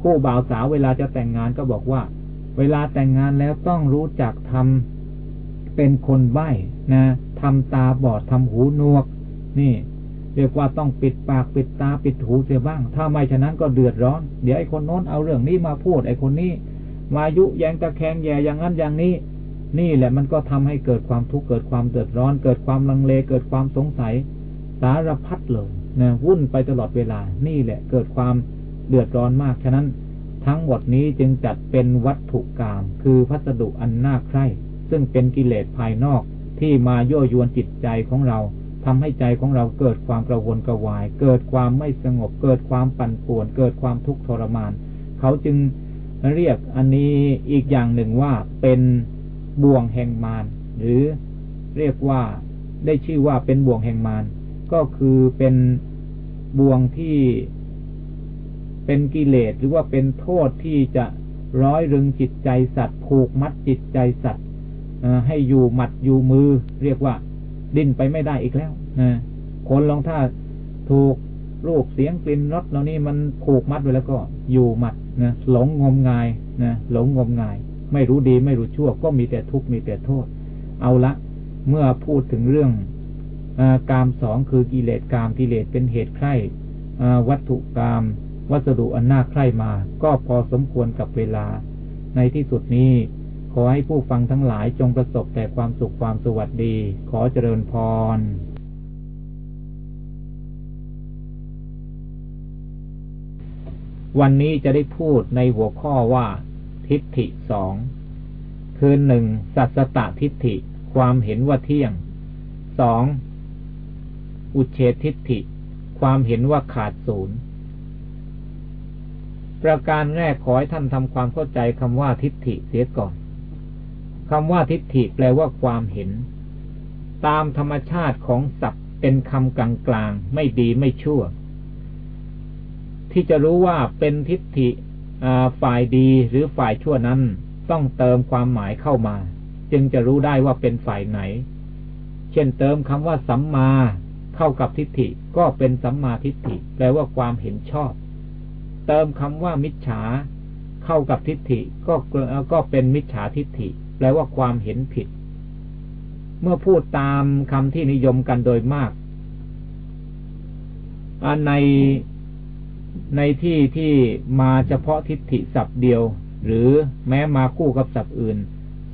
คู่บ่าวสาวเวลาจะแต่งงานก็บอกว่า เวลาแต่งงานแล้วต้องรู้จักทำเป็นคนใบ้นะทำตาบอดทำหูนวก นี่ เรียกว่าต้องปิดปากปิดตาปิดหูเสียบ้าง ถ้าไม่ฉะนั้นก็เดือดร้อน เดี๋ยวไอ้คนโน้นเอาเรื่องนี้มาพูดไอ้คนนี้ มายุแยงตะแคงแย่อย่างนั้นอย่างนี้ นี่แหละมันก็ทำให้เกิดความทุกข์เกิดความเดือดร้อน เกิดความลังเล เกิดความสงสัย สารพัดเลยนะวุ่นไปตลอดเวลา นี่แหละเกิดความเดือดร้อนมาก ฉะนั้นทั้งหมดนี้จึงจัดเป็นวัตถุกรรมคือพัสดุอันน่าใคร่ซึ่งเป็นกิเลสภายนอกที่มาโยยวนจิตใจของเราทำให้ใจของเราเกิดความกระวนกระวาย เกิดความไม่สงบ เกิดความปั่นป่วน เกิดความทุกข์ทรมาน เขาจึงเรียกอันนี้อีกอย่างหนึ่งว่าเป็น บ่วงแห่งมารหรือเรียกว่าได้ชื่อว่าเป็นบ่วงแห่งมารก็คือเป็นบ่วงที่เป็นกิเลสหรือว่าเป็นโทษที่จะร้อยรึงจิตใจสัตว์ ผูกมัดจิตใจสัตว์ให้อยู่หมัดอยู่มือ เรียกว่าดิ้นไปไม่ได้อีกแล้วนะคนลองถ้าถูกรูปเสียงกลิ่นรสเหล่านี้มันผูกมัดไว้แล้วก็อยู่หมัดนะหลงงมงายนะหลงงมงาย ไม่รู้ดีไม่รู้ชั่ว ก็มีแต่ทุกข์มีแต่โทษ เอาละ เมื่อพูดถึงเรื่องอกามสองคือกิเลสกามกิเลสเป็นเหตุใคร่วัตถุกาม วัสดุอันน่าใคร่มา ก็พอสมควรกับเวลา ในที่สุดนี้ ขอให้ผู้ฟังทั้งหลายจงประสบแต่ความสุขความสวัสดี ขอเจริญพรวันนี้จะได้พูดในหัวข้อว่า ทิฏฐิสองคือหนึ่งสัสตทิฏฐิ ความเห็นว่าเที่ยงสองอุเฉทิฏฐิ ความเห็นว่าขาดศูนย์ประการแรกขอให้ท่านทำความเข้าใจคำว่าทิฏฐิเสียก่อนคำว่าทิฏฐิแปลว่าความเห็น ตามธรรมชาติของศัพท์เป็นคำกลางๆไม่ดีไม่ชั่ว ที่จะรู้ว่าเป็นทิฏฐิ ฝ่ายดีหรือฝ่ายชั่วนั้นต้องเติมความหมายเข้ามา จึงจะรู้ได้ว่าเป็นฝ่ายไหน เช่นเติมคำว่าสัมมาเข้ากับทิฏฐิก็เป็นสัมมาทิฏฐิแปลว่าความเห็นชอบ เติมคำว่ามิจฉา เข้ากับทิฏฐิก็ก็เป็นมิจฉาทิฏฐิ แปลว่าความเห็นผิด เมื่อพูดตามคำที่นิยมกันโดยมากใน ในที่ที่มาเฉพาะทิฏฐิศัพท์เดียว หรือแม้มาคู่กับศัพท์อื่น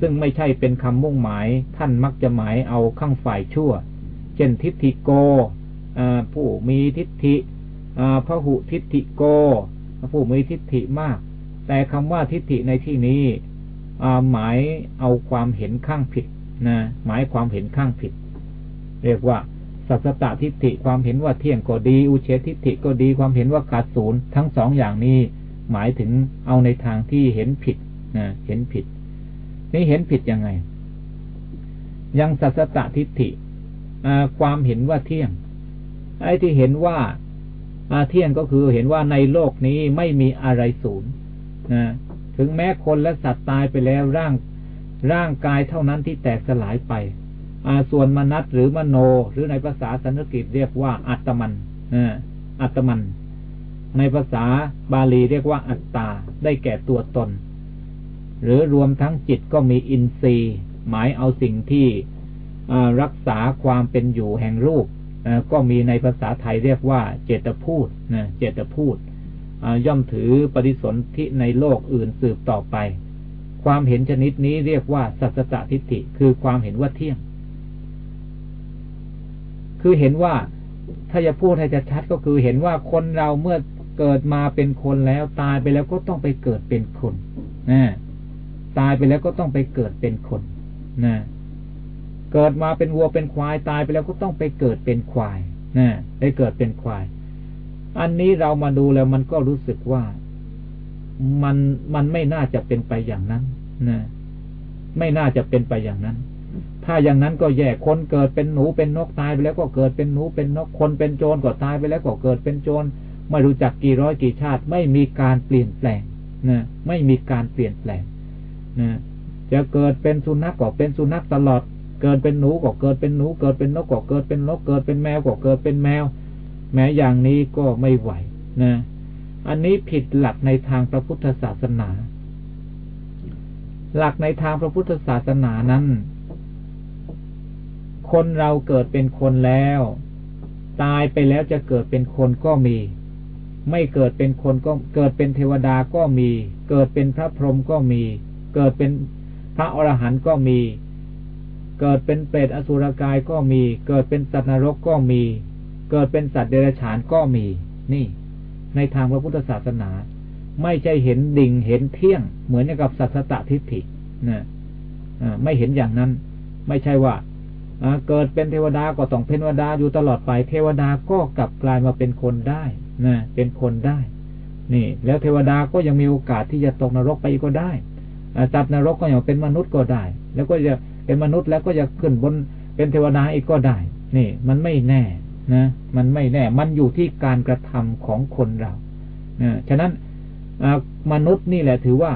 ซึ่งไม่ใช่เป็นคำมุ่งหมาย ท่านมักจะหมายเอาข้างฝ่ายชั่ว เช่นทิฏฐิโกผู้มีทิฏฐิพระหุทิฏฐิโก ผู้มีทิฏฐิมาก แต่คำว่าทิฏฐิในที่นี้หมายเอาความเห็นข้างผิดนะหมายความเห็นข้างผิด เรียกว่า สัสตทิฏฐิความเห็นว่าเที่ยงก็ดี อุเฉทิฏฐิก็ดีความเห็นว่าขาดศูนย์ทั้งสองอย่างนี้ หมายถึงเอาในทางที่เห็นผิดนะเห็นผิด นี่เห็นผิดยังไง ยังสัสตทิฏฐิความเห็นว่าเที่ยง ไอ้ที่เห็นว่าอาเที่ยงก็คือเห็นว่าในโลกนี้ไม่มีอะไรศูนย์นะถึงแม้คนและสัตว์ตายไปแล้วร่างร่างกายเท่านั้นที่แตกสลายไป ส่วนมนัตหรือมโน หรือในภาษาสันสกฤตเรียกว่า อัตมันอัตมัน ในภาษาบาลีเรียกว่าอัตตา ได้แก่ตัวตน หรือรวมทั้งจิตก็มีอินทรีย์ หมายเอาสิ่งที่รักษาความเป็นอยู่แห่งรูปก็มีในภาษาไทยเรียกว่าเจตพูดนะเจตพูดย่อมถือปฏิสนธิในโลกอื่นสืบต่อไป ความเห็นชนิดนี้เรียกว่าสัจจะทิฏฐิ คือความเห็นว่าเที่ยง คือเห็นว่าถ้าจะพูดให้จะชัดก็คือเห็นว่าคนเราเมื่อเกิดมาเป็นคนแล้วตายไปแล้วก็ต้องไปเกิดเป็นคนนะตายไปแล้วก็ต้องไปเกิดเป็นคนนะเกิดมาเป็นวัวเป็นควายตายไปแล้วก็ต้องไปเกิดเป็นควายนะไปเกิดเป็นควาย อันนี้เรามาดูแล้วมันก็รู้สึกว่ามันมันไม่น่าจะเป็นไปอย่างนั้นนะไม่น่าจะเป็นไปอย่างนั้น ถ้าอย่างนั้นก็แย่คนเกิดเป็นหนูเป็นนกตายไปแล้วก็เกิดเป็นหนูเป็นนกคนเป็นโจรก็ตายไปแล้วก็เกิดเป็นโจรไม่รู้จักกี่ร้อยกี่ชาติ ไม่มีการเปลี่ยนแปลงนะไม่มีการเปลี่ยนแปลงนะจะเกิดเป็นสุนัขก็เป็นสุนัขตลอด เกิดเป็นหนูก็เกิดเป็นหนู เกิดเป็นนกก็เกิดเป็นนกเกิดเป็นแมวก็เกิดเป็นแมว แม้อย่างนี้ก็ไม่ไหวนะอันนี้ผิดหลักในทางพระพุทธศาสนา หลักในทางพระพุทธศาสนานั้น คนเราเกิดเป็นคนแล้ว ตายไปแล้วจะเกิดเป็นคนก็มี ไม่เกิดเป็นคนก็เกิดเป็นเทวดาก็มี เกิดเป็นพระพรหมก็มี เกิดเป็นพระอรหันต์ก็มี เกิดเป็นเปรตอสุรกายก็มี เกิดเป็นสัตว์นรกก็มี เกิดเป็นสัตว์เดรัจฉานก็มี นี่ ในทางพระพุทธศาสนา ไม่ใช่เห็นดิ่งเห็นเที่ยง เหมือนกับสัตตทิฏฐินะไม่เห็นอย่างนั้น ไม่ใช่ว่า เกิดเป็นเทวดาก็ต้องเป็นเทวดาอยู่ตลอดไป เทวดาก็กลับกลายมาเป็นคนได้นะเป็นคนได้ นี่ แล้วเทวดาก็ยังมีโอกาสที่จะตกนรกไปก็ได้จับนรกก็อย่างเป็นมนุษย์ก็ได้ แล้วก็จะเป็นมนุษย์แล้วก็จะขึ้นบนเป็นเทวดาอีกก็ได้ นี่ มันไม่แน่นะมันไม่แน่ มันอยู่ที่การกระทำของคนเรานะฉะนั้นมนุษย์นี่แหละถือว่า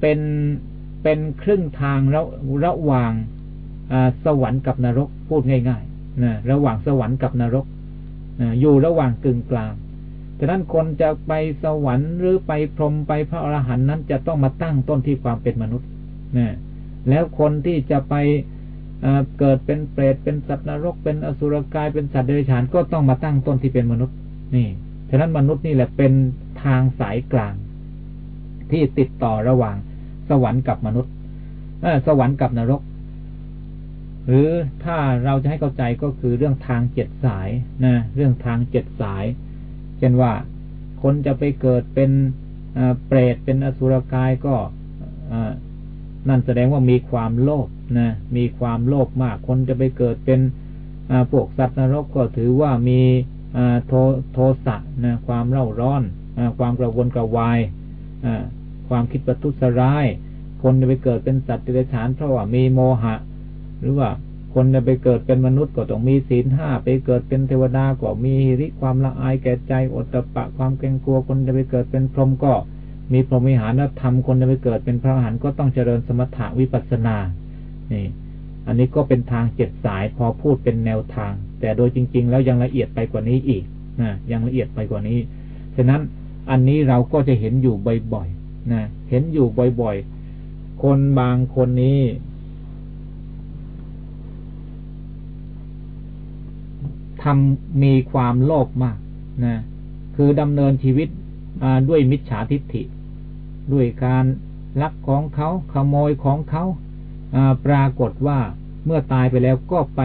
เป็นเป็นครึ่งทางระระหว่าง สวรรค์กับนรกพูดง่ายๆนะระหว่างสวรรค์กับนรกนะอยู่ระหว่างกึ่งกลางฉะนั้นคนจะไปสวรรค์หรือไปพรหมไปพระอรหันต์นั้นจะต้องมาตั้งต้นที่ความเป็นมนุษย์นะแล้วคนที่จะไปเกิดเป็นเปรตเป็นสัตว์นรก เป็นอสุรกายเป็นสัตว์เดรัจฉานก็ต้องมาตั้งต้นที่เป็นมนุษย์ นี่ฉะนั้นมนุษย์นี่แหละเป็นทางสายกลาง ที่ติดต่อระหว่างสวรรค์กับมนุษย์สวรรค์กับนรก หรือถ้าเราจะให้เข้าใจก็คือเรื่องทางเจ็ดสายนะเรื่องทางเจ็ดสาย เช่นว่าคนจะไปเกิดเป็นเปรตเป็นอสุรกายก็นั่นแสดงว่ามีความโลภนะมีความโลภมาก คนจะไปเกิดเป็นพวกสัตว์นรกก็ถือว่ามีโทโทสะนะความเร่าร้อนอความกระวนกระวายความคิดประทุษร้าย คนจะไปเกิดเป็นสัตว์เดรัจฉานเพราะว่ามีโมหะ หรือว่าคนจะไปเกิดเป็นมนุษย์ก็ต้องมีศีลห้าไปเกิดเป็นเทวดาก็มีริความละอายแก่ใจอดตะปะความเกรงกลัว คนจะไปเกิดเป็นพรหมก็ มีพรหมิหารธรรมคนจะไปเกิดเป็นพระอรหันต์ก็ต้องเจริญสมถะวิปัสสนานี่ อันนี้ก็เป็นทางเจ็ดสายพอพูดเป็นแนวทาง แต่โดยจริง ๆ แล้วยังละเอียดไปกว่านี้อีกนะยังละเอียดไปกว่านี้ฉะนั้นอันนี้เราก็จะเห็นอยู่บ่อยๆนะเห็นอยู่บ่อยๆ คนบางคนนี้ ทำมีความโลภมากนะคือดำเนินชีวิตด้วยมิจฉาทิฏฐิ ด้วยการลักของเขาขโมยของเขาปรากฏว่าเมื่อตายไปแล้วก็ไป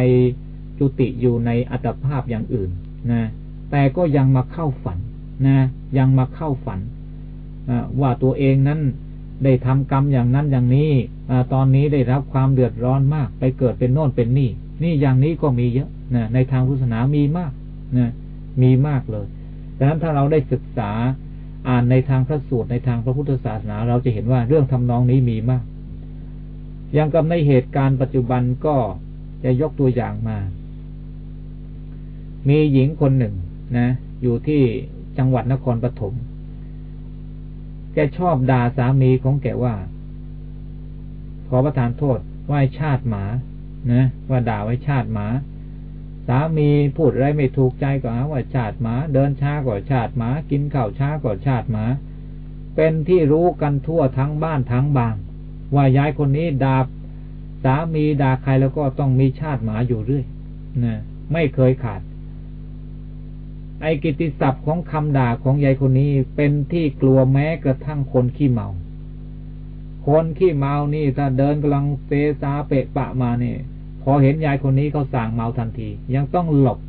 จุติอยู่ในอัตภาพอย่างอื่นนะแต่ก็ยังมาเข้าฝันนะยังมาเข้าฝันว่าตัวเองนั้นได้ทำกรรมอย่างนั้นอย่างนี้อตอนนี้ได้รับความเดือดร้อนมาก ไปเกิดเป็นโน่นเป็นนี่ นี่อย่างนี้ก็มีเยอะ นะในทางพุทธศาสนามีมากนะมีมากเลยดังนั้นถ้าเราได้ศึกษาอ่านในทางพระสูตรในทางพระพุทธศาสนา เราจะเห็นว่าเรื่องทำนองนี้มีมากอย่างกับในเหตุการณ์ปัจจุบันก็จะยกตัวอย่างมา มีหญิงคนหนึ่งนะ อยู่ที่จังหวัดนครปฐมแกชอบด่าสามีของแกว่า ขอประทานโทษว่าชาติหมานะว่าด่าไว้ชาติหมาามีพูดอะไรไม่ถูกใจก็หาว่าชาติหมา เดินช้าก็ชาติหมา กินข้าวช้าก็ชาติหมา เป็นที่รู้กันทั่วทั้งบ้านทั้งบาง ว่ายายคนนี้ดาบสามีด่าใครแล้วก็ต้องมีชาติหมาอยู่เรื่อยนะไม่เคยขาด ไอ้กิติศัพท์ของคำด่าของยายคนนี้เป็นที่กลัวแม้กระทั่งคนขี้เมา คนขี้เมานี่ถ้าเดินกำลังเซซาเปะปะมาเนี่ย พอเห็นยายคนนี้เขาสั่งเมาทันที ยังต้องหลบ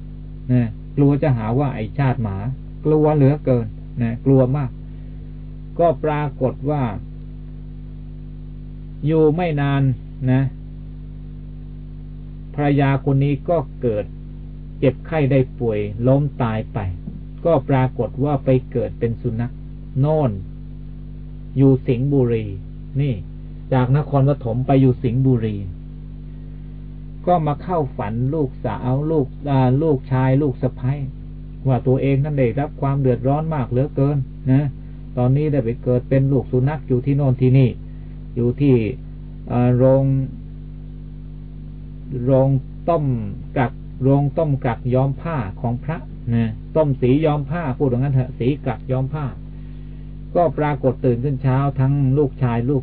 นะกลัวจะหาว่าไอชาติหมา กลัวเหลือเกินนะกลัวมาก ก็ปรากฏว่า อยู่ไม่นานนะภรรยาคนนี้ก็เกิดเจ็บไข้ได้ป่วย ล้มตายไป ก็ปรากฏว่าไปเกิดเป็นสุนัขโน่น อยู่สิงห์บุรี นี่ จากนครปฐมไปอยู่สิงห์บุรี ก็มาเข้าฝันลูกสาวลูกลูกชายลูกสะพ้ยว่าตัวเองนั้นได้รับความเดือดร้อนมากเหลือเกินนะตอนนี้ได้ไปเกิดเป็นลูกสุนัขอยู่ที่โน่นที่นี่ อยู่ที่โรงโรงต้มกักโรงต้มกักย้อมผ้าของพระนะต้มสีย้อมผ้าพูดอย่างนั้นเถอะสีกักย้อมผ้า ก็ปรากฏตื่นขึ้นเช้าทั้งลูกชายลูก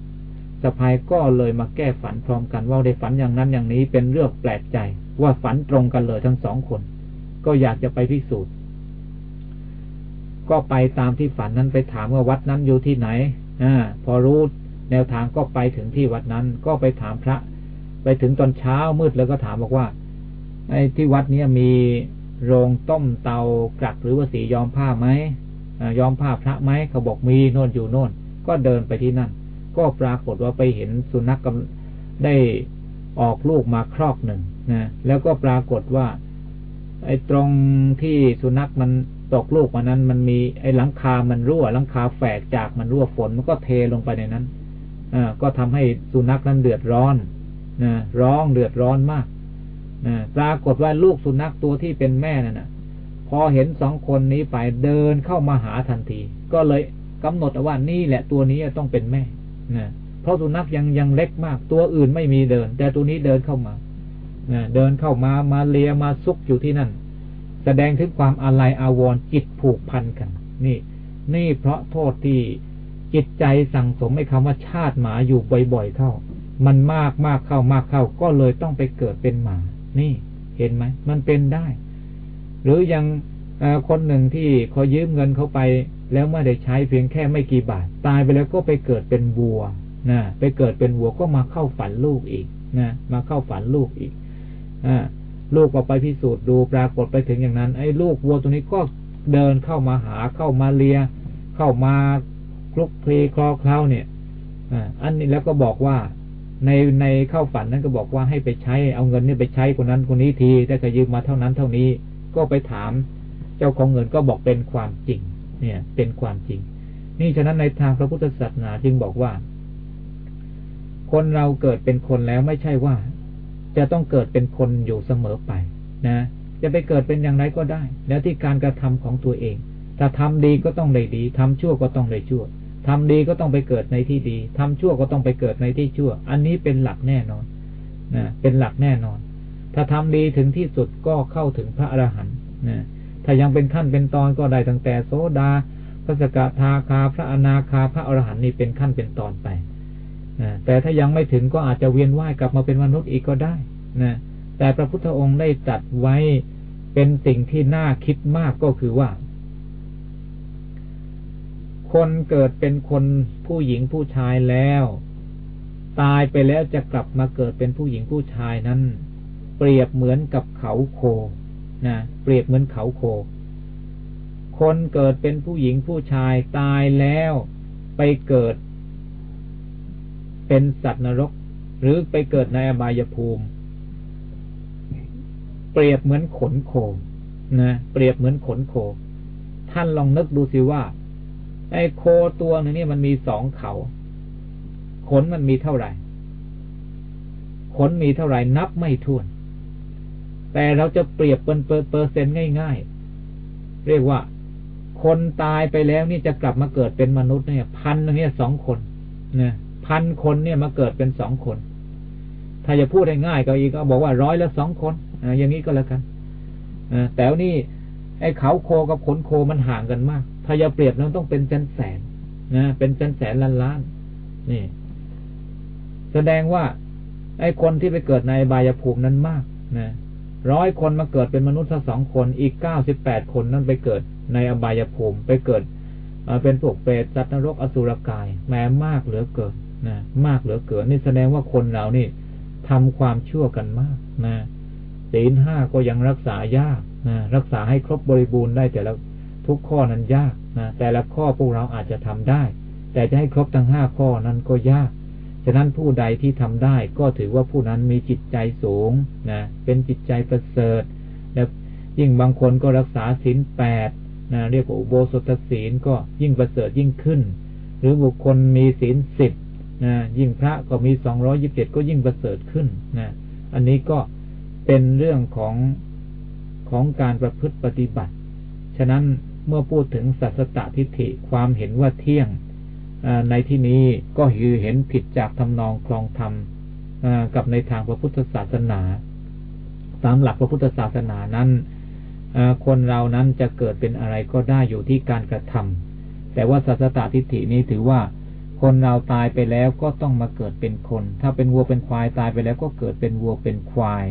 สะพายก็เลยมาแก้ฝันพร้อมกันว่าได้ฝันอย่างนั้นอย่างนี้เป็นเรื่องแปลกใจ ว่าฝันตรงกันเลยทั้งสองคน ก็อยากจะไปพิสูจน์ ก็ไปตามที่ฝันนั้นไปถามว่าวัดนั้นอยู่ที่ไหนอพอรู้แนวทางก็ไปถึงที่วัดนั้น ก็ไปถามพระ ไปถึงตอนเช้ามืดแล้วก็ถามบอกว่าไอ้ที่วัดเนี้ยมีโรงต้มเตากลักหรือว่าสียอมผ้าไหมยอมผ้าพระไหมเขาบอกมีโน่นอยู่โน่น ก็เดินไปที่นั่น ก็ปรากฏว่าไปเห็นสุนัขกได้ออกลูกมาครอกหนึ่งนะแล้วก็ปรากฏว่า ไอ้ตรงที่สุนัขมันตกลูกมานั้นมันมีไอ้หลังคา มันรั่วหลังคาแฝกจากมันรั่วฝนมันก็เทลงไปในนั้นอ่าก็ทำให้สุนัขนั้นเดือดร้อนนะร้องเดือดร้อนมากนะปรากฏว่าลูกสุนัขตัวที่เป็นแม่นั่นนะพอเห็นสองคนนี้ไปเดินเข้ามาหาทันที ก็เลยกำหนดว่านี่แหละตัวนี้ต้องเป็นแม่ นะเพราะสุนัขยังยังเล็กมาก ตัวอื่นไม่มีเดิน แต่ตัวนี้เดินเข้ามานะเดินเข้ามามาเลียมาซุกอยู่ที่นั่น แสดงถึงความอาลัยอาวรณ์จิตผูกพันกัน นี่ นี่เพราะโทษที่จิตใจสั่งสมให้คำว่าชาติหมาอยู่บ่อยๆเข้า มันมากมากเข้ามากเข้าก็เลยต้องไปเกิดเป็นหมา นี่เห็นไหมมันเป็นได้ หรือยังคนหนึ่งที่ขอยืมเงินเขาไป แล้วไม่ได้ใช้เพียงแค่ไม่กี่บาท ตายไปแล้วก็ไปเกิดเป็นวัวนะไปเกิดเป็นวัวก็มาเข้าฝันลูกอีกนะมาเข้าฝันลูกอีกอ่าลูกก็ไปพิสูจน์ดูปรากฏไปถึงอย่างนั้น ไอ้ลูกวัวตัวนี้ก็เดินเข้ามาหาเข้ามาเลีย เข้ามาคลุกคลีคลอเคล้าเนี่ยอันนี้แล้วก็บอกว่าในในเข้าฝันนั้นก็บอกว่าให้ไปใช้เอาเงินนี่ไปใช้คนนั้นคนนี้ทีได้จะยืมมาเท่านั้นเท่านี้ ก็ไปถาม เจ้าของเงินก็บอกเป็นความจริง เนี่ย เป็นความจริง นี่ฉะนั้นในทางพระพุทธศาสนาจึงบอกว่า คนเราเกิดเป็นคนแล้วไม่ใช่ว่า จะต้องเกิดเป็นคนอยู่เสมอไป นะ จะไปเกิดเป็นอย่างไรก็ได้ แล้วที่การกระทำของตัวเอง ถ้าทำดีก็ต้องได้ดีทำชั่วก็ต้องได้ชั่วทำดีก็ต้องไปเกิดในที่ดีทำชั่วก็ต้องไปเกิดในที่ชั่ว อันนี้เป็นหลักแน่นอนนะเป็นหลักแน่นอน ถ้าทำดีถึงที่สุดก็เข้าถึงพระอรหันต์นะ ถ้ายังเป็นขั้นเป็นตอนก็ได้ตั้งแต่โสดา พระสกทาคา พระอนาคา พระอรหันต์นี่เป็นขั้นเป็นตอนไปแต่ถ้ายังไม่ถึงก็อาจจะเวียนว่ายกลับมาเป็นมนุษย์อีกก็ได้นะแต่พระพุทธองค์ได้จัดไว้เป็นสิ่งที่น่าคิดมากก็คือว่า คนเกิดเป็นคนผู้หญิงผู้ชายแล้ว ตายไปแล้วจะกลับมาเกิดเป็นผู้หญิงผู้ชายนั้น เปรียบเหมือนกับเขาโค นะเปรียบเหมือนเขาโค คนเกิดเป็นผู้หญิงผู้ชายตายแล้วไปเกิด เป็นสัตว์นรก หรือไปเกิดในอบายภูมิ เปรียบเหมือนขนโคนะเปรียบเหมือนขนโค ท่านลองนึกดูสิว่า ไอ้โคตัวหนึ่งนี่มันมีสองเขา ขนมันมีเท่าไหร่ ขนมีเท่าไหร่นับไม่ถ้วน แต่เราจะเปรียบเป็นเปอร์เซ็นต์ง่าย ๆ เรียกว่า คนตายไปแล้วนี่จะกลับมาเกิดเป็นมนุษย์เนี่ย พันเนี่ยสองคนเนี่ยพันคนเนี่ยมาเกิดเป็นสองคน ถ้าจะพูดง่ายๆก็อีกก็บอกว่าร้อยละสองคนออย่างนี้ก็แล้วกันอแต่นี่ไอ้เขาโคกับขนโคมันห่างกันมาก ถ้าจะเปรียบนั้นต้องเป็นแสนแสนนะเป็นแสนแสนล้านล้านนี่ แสดงว่า ไอ้คนที่ไปเกิดในบายภูมินั้นมากนะ ร้อยคนมาเกิดเป็นมนุษย์ทั้งสองคนอีกเก้าสิบแปดคนนั้นไปเกิดในอบายภูมิไปเกิดเป็นพวกเปรตสัตว์นรกอสุรกาย แม้มากเหลือเกินนะมากเหลือเกินนี่แสดงว่าคนเรานี่ทำความชั่วกันมากนะศีลห้าก็ยังรักษายากนะรักษาให้ครบบริบูรณ์ได้แต่ละทุกข้อนั้นยากนะแต่ละข้อพวกเราอาจจะทำได้ แต่จะให้ครบทั้งห้าข้อนั้นก็ยาก ฉะนั้นผู้ใดที่ทำได้ก็ถือว่าผู้นั้นมีจิตใจสูงนะเป็นจิตใจประเสริฐและยิ่งบางคนก็รักษาศีลแปดนะเรียกว่าอุโบสถศีลก็ยิ่งประเสริฐยิ่งขึ้น หรือบุคคลมีศีลสิบนะยิ่งพระก็มีสองร้อยิบเจ็ดก็ยิ่งประเสริฐขึ้นนะอันนี้ก็เป็นเรื่องของของการประพฤติปฏิบัติ ฉะนั้นเมื่อพูดถึงสัสตตทิฏฐิความเห็นว่าเที่ยง ในที่นี้ก็คือเห็นผิดจากทำนองคลองธรรมกับในทางพระพุทธศาสนา ตามหลักพระพุทธศาสนานั้นคนเรานั้นจะเกิดเป็นอะไรก็ได้อยู่ที่การกระทำแต่ว่าสัสตทิฏฐินี้ถือว่า คนเราตายไปแล้วก็ต้องมาเกิดเป็นคน ถ้าเป็นวัวเป็นควายตายไปแล้วก็เกิดเป็นวัวเป็นควาย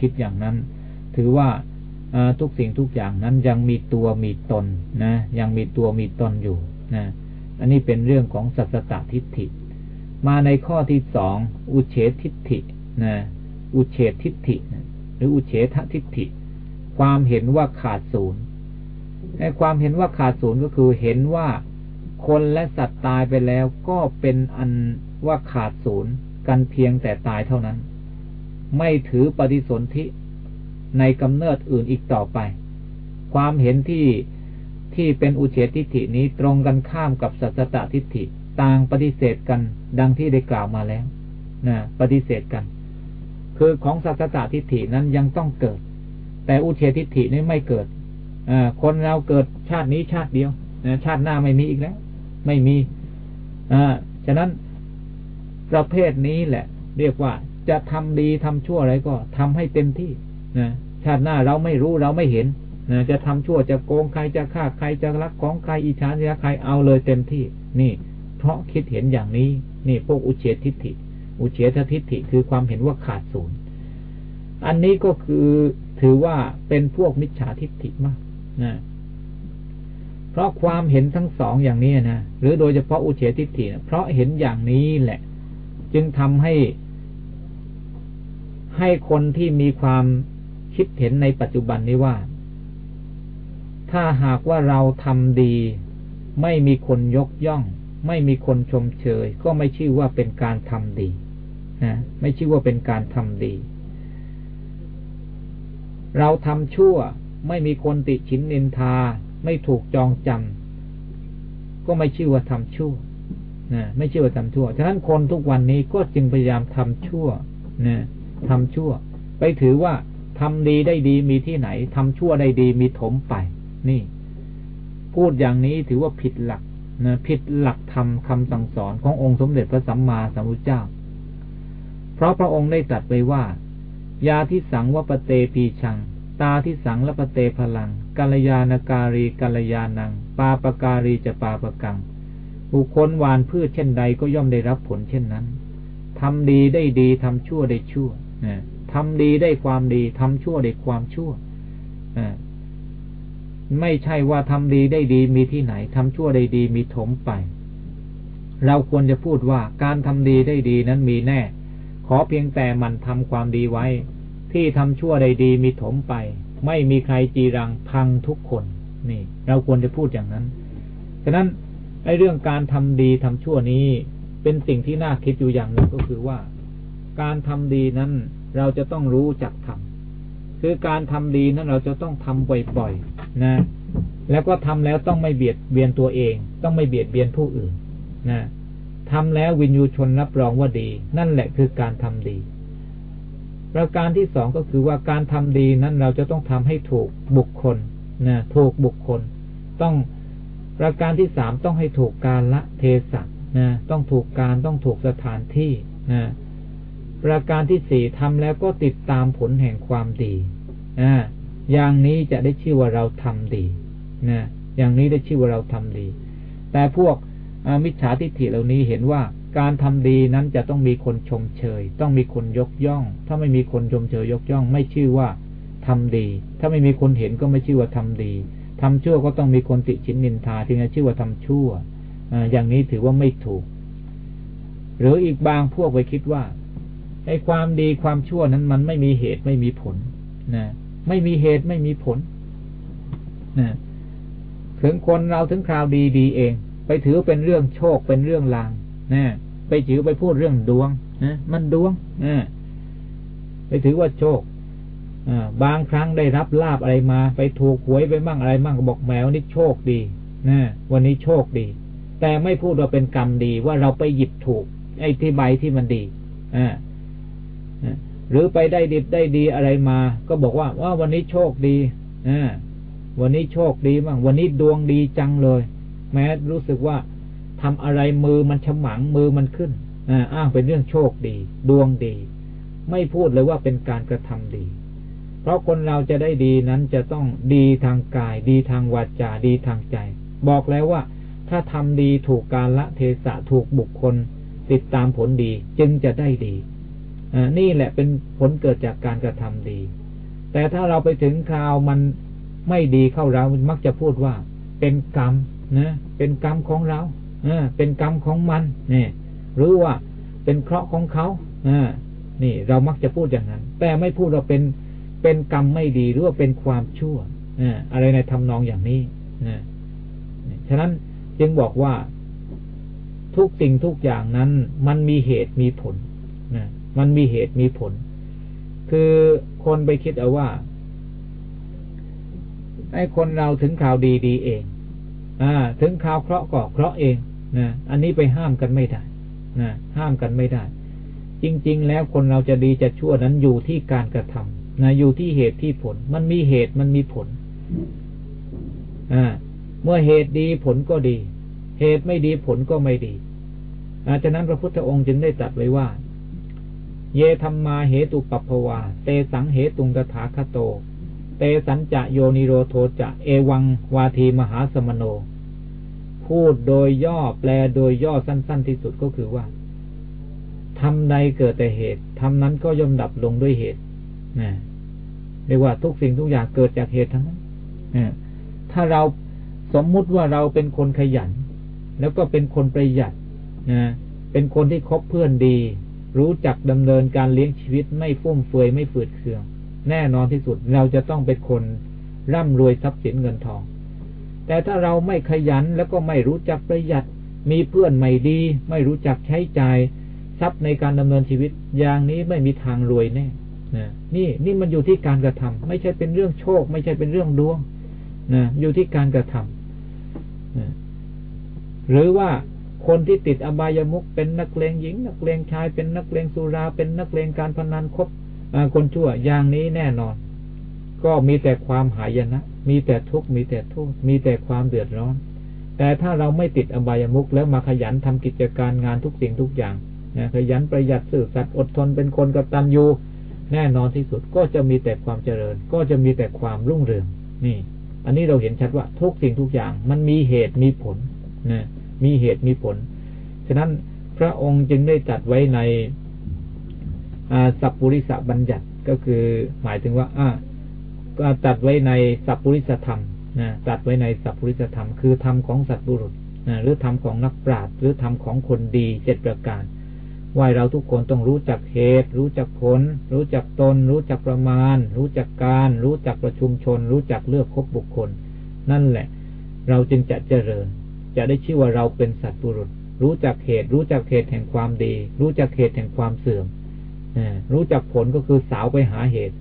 คิดอย่างนั้น ถือว่าทุกสิ่งทุกอย่างนั้นยังมีตัวมีตนนะ ยังมีตัวมีตนอยู่นะ อันนี้เป็นเรื่องของสัสตทิฏฐิ มาในข้อที่สองอุเฉทิฏฐินะอุเฉทิฏฐิหรืออุเฉททิฏฐิ ความเห็นว่าขาดศูนย์ในความเห็นว่าขาดศูนย์ก็คือเห็นว่าคนและสัตว์ตายไปแล้วก็เป็นอันว่าขาดศูนย์กันเพียงแต่ตายเท่านั้น ไม่ถือปฏิสนธิในกำเนิดอื่นอีกต่อไป ความเห็นที่ ที่เป็นอุเฉตทิฏฐินี้ตรงกันข้ามกับสัจตทิฏฐิต่างปฏิเสธกันดังที่ได้กล่าวมาแล้วนะปฏิเสธกัน คือของสัจตทิฏฐินั้นยังต้องเกิด แต่อุเฉตทิฏฐินี้ไม่เกิดอคนเราเกิดชาตินี้ชาติเดียวนะชาติหน้าไม่มีอีกแล้ว ไม่มีอฉะนั้นประเภทนี้แหละ เรียกว่าจะทำดีทำชั่วอะไรก็ทำให้เต็มที่นะชาติหน้าเราไม่รู้เราไม่เห็น จะทำชั่วจะโกงใครจะฆ่าใครจะรักของใครอิจฉาจะใครเอาเลยเต็มที่ นี่ เพราะคิดเห็นอย่างนี้ นี่พวกอุเฉทิฏฐิ อุเฉททิฏฐิคือความเห็นว่าขาดศูนย์อันนี้ก็คือถือว่าเป็นพวกมิจฉาทิฏฐิมากนะเพราะความเห็นทั้งสองอย่างนี้นะหรือโดยเฉพาะอุเฉทิฏฐินะเพราะเห็นอย่างนี้แหละ จึงทำให้ ให้คนที่มีความคิดเห็นในปัจจุบันนี้ว่า ถ้าหากว่าเราทำดี ไม่มีคนยกย่อง ไม่มีคนชมเชย ก็ไม่ชื่อว่าเป็นการทำดีนะไม่ชื่อว่าเป็นการทำดี เราทำชั่ว ไม่มีคนติชินนินทา ไม่ถูกจองจำก็ไม่ชื่อว่าทำชั่วนะไม่ชื่อว่าทำชั่ว ฉะนั้นคนทุกวันนี้ก็จึงพยายามทำชั่วนะทำชั่ว ไปถือว่าทำดีได้ดีมีที่ไหนทำชั่วได้ดีมีถมไป นี่ พูดอย่างนี้ถือว่าผิดหลักนะผิดหลักธรรมคาสั่งสอนขององค์สมเด็จพระสัมมาสัมพุทธเจ้า เพราะพระองค์ได้ตรัสไปว่า ยาที่สังวปเตปีชัง ตาที่สังละปเตพลังกัลยาณการีกัลยาณัง ปาปการีจะปาปกัง บุคคลหวานพืชเช่นใดก็ย่อมได้รับผลเช่นนั้นทำดีได้ดีทำชั่วได้ชั่วนะทำดีได้ความดีทำชั่วได้ความชั่ว ไม่ใช่ว่าทำดีได้ดีมีที่ไหนทำชั่วได้ดีมีถมไป เราควรจะพูดว่าการทำดีได้ดีนั้นมีแน่ ขอเพียงแต่มันทำความดีไว้ ที่ทำชั่วใดดีมีถมไป ไม่มีใครจีรังพังทุกคนนี่ เราควรจะพูดอย่างนั้น ฉะนั้นไอ้เรื่องการทำดีทำชั่วนี้ เป็นสิ่งที่น่าคิดอยู่อย่างหนึ่งก็คือว่า การทำดีนั้นเราจะต้องรู้จักทำคือการทำดีนั้นเราจะต้องทำบ่อยๆ นะ แล้วก็ทำแล้วต้องไม่เบียดเบียนตัวเอง ต้องไม่เบียดเบียนผู้อื่นนะทำแล้ววินยูชนรับรองว่าดี นั่นแหละคือการทำดี ประการที่สองก็คือว่าการทำดีนั้นเราจะต้องทำให้ถูกบุคคลนะถูกบุคคล ต้องประการที่สามต้องให้ถูกการละเทศะนะต้องถูกการต้องถูกสถานที่นะประการที่สี่ทำแล้วก็ติดตามผลแห่งความดีอ่า อย่างนี้จะได้ชื่อว่าเราทำดีนะอย่างนี้ได้ชื่อว่าเราทำดี แต่พวกมิจฉาทิฏฐิเหล่านี้เห็นว่าการทำดีนั้นจะต้องมีคนชมเชย ต้องมีคนยกย่อง ถ้าไม่มีคนชมเชยยกย่อง ไม่ชื่อว่าทำดี ถ้าไม่มีคนเห็นก็ไม่ชื่อว่าทำดีทำชั่วก็ต้องมีคนติชินนินทาถึงจะชื่อว่าทำชั่วอย่างนี้ถือว่าไม่ถูก หรืออีกบางพวกไปคิดว่าไอ้ความดีความชั่วนั้นมันไม่มีเหตุไม่มีผลนะ ไม่มีเหตุไม่มีผลนะถึงคนเราถึงคราวดีดีเอง ไปถือเป็นเรื่องโชคเป็นเรื่องลางนะไปถือไปพูดเรื่องดวงนะมันดวงนะไปถือว่าโชคบางครั้งได้รับลาบอะไรมา ไปถูกหวยไปมั่งอะไรมั่งก็บอกแมวนี่โชคดีนะวันนี้โชคดี แต่ไม่พูดว่าเป็นกรรมดีว่าเราไปหยิบถูก ไอ้ที่ใบที่มันดีอ่า หรือไปได้ดิบได้ดีอะไรมา ก็บอกว่าว่าวันนี้โชคดีอ่าวันนี้โชคดีบ้างวันนี้ดวงดีจังเลย แม้รู้สึกว่าทำอะไรมือมันฉมังมือมันขึ้นอ้างเป็นเรื่องโชคดี ดวงดี ไม่พูดเลยว่าเป็นการกระทำดี เพราะคนเราจะได้ดีนั้นจะต้องดีทางกาย ดีทางวาจาดีทางใจ บอกแล้วว่า ถ้าทำดีถูกการละเทศะถูกบุคคล ติดตามผลดีจึงจะได้ดี นี่แหละเป็นผลเกิดจากการกระทำดี แต่ถ้าเราไปถึงคราวมันไม่ดีเข้าเรามักจะพูดว่า เป็นกรรมนะเป็นกรรมของเราเป็นกรรมของมันนี่หรือว่าเป็นเคราะห์ของเขาอนี่เรามักจะพูดอย่างนั้น แต่ไม่พูดเราเป็นเป็นกรรมไม่ดีหรือว่าเป็นความชั่วออะไรในทำนองอย่างนี้นะฉะนั้นจึงบอกว่าทุกสิ่งทุกอย่างนั้น มันมีเหตุมีผลนะ มันมีเหตุมีผล คือคนไปคิดเอาว่าไอ้คนเราถึงข่าวดีดีเอง อ่า ถึงข่าวเคราะห์ก็เคราะห์เองนะอันนี้ไปห้ามกันไม่ได้นะห้ามกันไม่ได้ จริง ๆ แล้วคนเราจะดีจะชั่วนั้นอยู่ที่การกระทำนะอยู่ที่เหตุที่ผล มันมีเหตุมันมีผล อ่า เมื่อเหตุดีผลก็ดี เหตุไม่ดีผลก็ไม่ดีอาจากนั้นพระพุทธองค์จึงได้ตรัสไว้ว่า เยธรรมมาเหตุปัปภวา เตสังเหตุงตถาคโต เตสัญจะโยนิโรโทจะ เอวังวาทีมหาสมโน พูดโดยย่อแปลโดยย่อสั้น ๆ ที่สุดก็คือว่าทำใดเกิดแต่เหตุทำนั้นก็ย่อมดับลงด้วยเหตุนะเรียกว่าทุกสิ่งทุกอย่างเกิดจากเหตุทั้งนั้นถ้าเราสมมุติว่าเราเป็นคนขยัน แล้วก็เป็นคนประหยัดนะเป็นคนที่คบเพื่อนดี รู้จักดำเนินการเลี้ยงชีวิตไม่ฟุ่มเฟือยไม่ฝืดเคือง แน่นอนที่สุดเราจะต้องเป็นคนร่ำรวยทรัพย์สินเงินทอง แต่ถ้าเราไม่ขยันแล้วก็ไม่รู้จักประหยัด มีเพื่อนไม่ดี ไม่รู้จักใช้จ่ายทรัพย์ในการดำเนินชีวิต อย่างนี้ไม่มีทางรวยแน่นะนี่นี่มันอยู่ที่การกระทำไม่ใช่เป็นเรื่องโชค ไม่ใช่เป็นเรื่องดวงนะอยู่ที่การกระทำนะหรือว่า คนที่ติดอบายามุกเป็นนักเลงหญิง นักเลงชายเป็นนักเลงสุรา เป็นนักเลงการพนันคบคนชั่วอย่างนี้แน่นอน ก็มีแต่ความหายนะ มีแต่ทุกข์มีแต่โทษมีแต่ความเดือดร้อน แต่ถ้าเราไม่ติดอบายามุกแล้วมาขยันทำกิจการงานทุกสิ่งทุกอย่างนะขยันประหยัดสื่อสัตย์อดทนเป็นคนกตัญญูแน่นอนที่สุดก็จะมีแต่ความเจริญ ก็จะมีแต่ความรุ่งเรืองนี่ อันนี้เราเห็นชัดว่าทุกสิ่งทุกอย่าง มันมีเหตุมีผลนะ มีเหตุมีผล ฉะนั้นพระองค์จึงได้จัดไว้ในสัพปุริสบัญญัติก็คือหมายถึงว่าอ่าก็ตัดไว้ในสัพปุริสธรรมนะตัดไว้ในสัพปุริสธรรม คือธรรมของสัตว์บุรุษนะหรือธรรมของนักปราชญ์หรือธรรมของคนดีเจ็ดประการว่าเราทุกคนต้องรู้จักเหตุ รู้จักผล รู้จักตน รู้จักประมาณ รู้จักการ รู้จักประชุมชน รู้จักเลือกคบบุคคล นั่นแหละ เราจึงจะเจริญ จะได้ชื่อว่าเราเป็นสัตว์บุรุษ รู้จักเหตุ รู้จักเหตุแห่งความดี รู้จักเหตุแห่งความเสื่อมรู้จักผลก็คือสาวไปหาเหตุ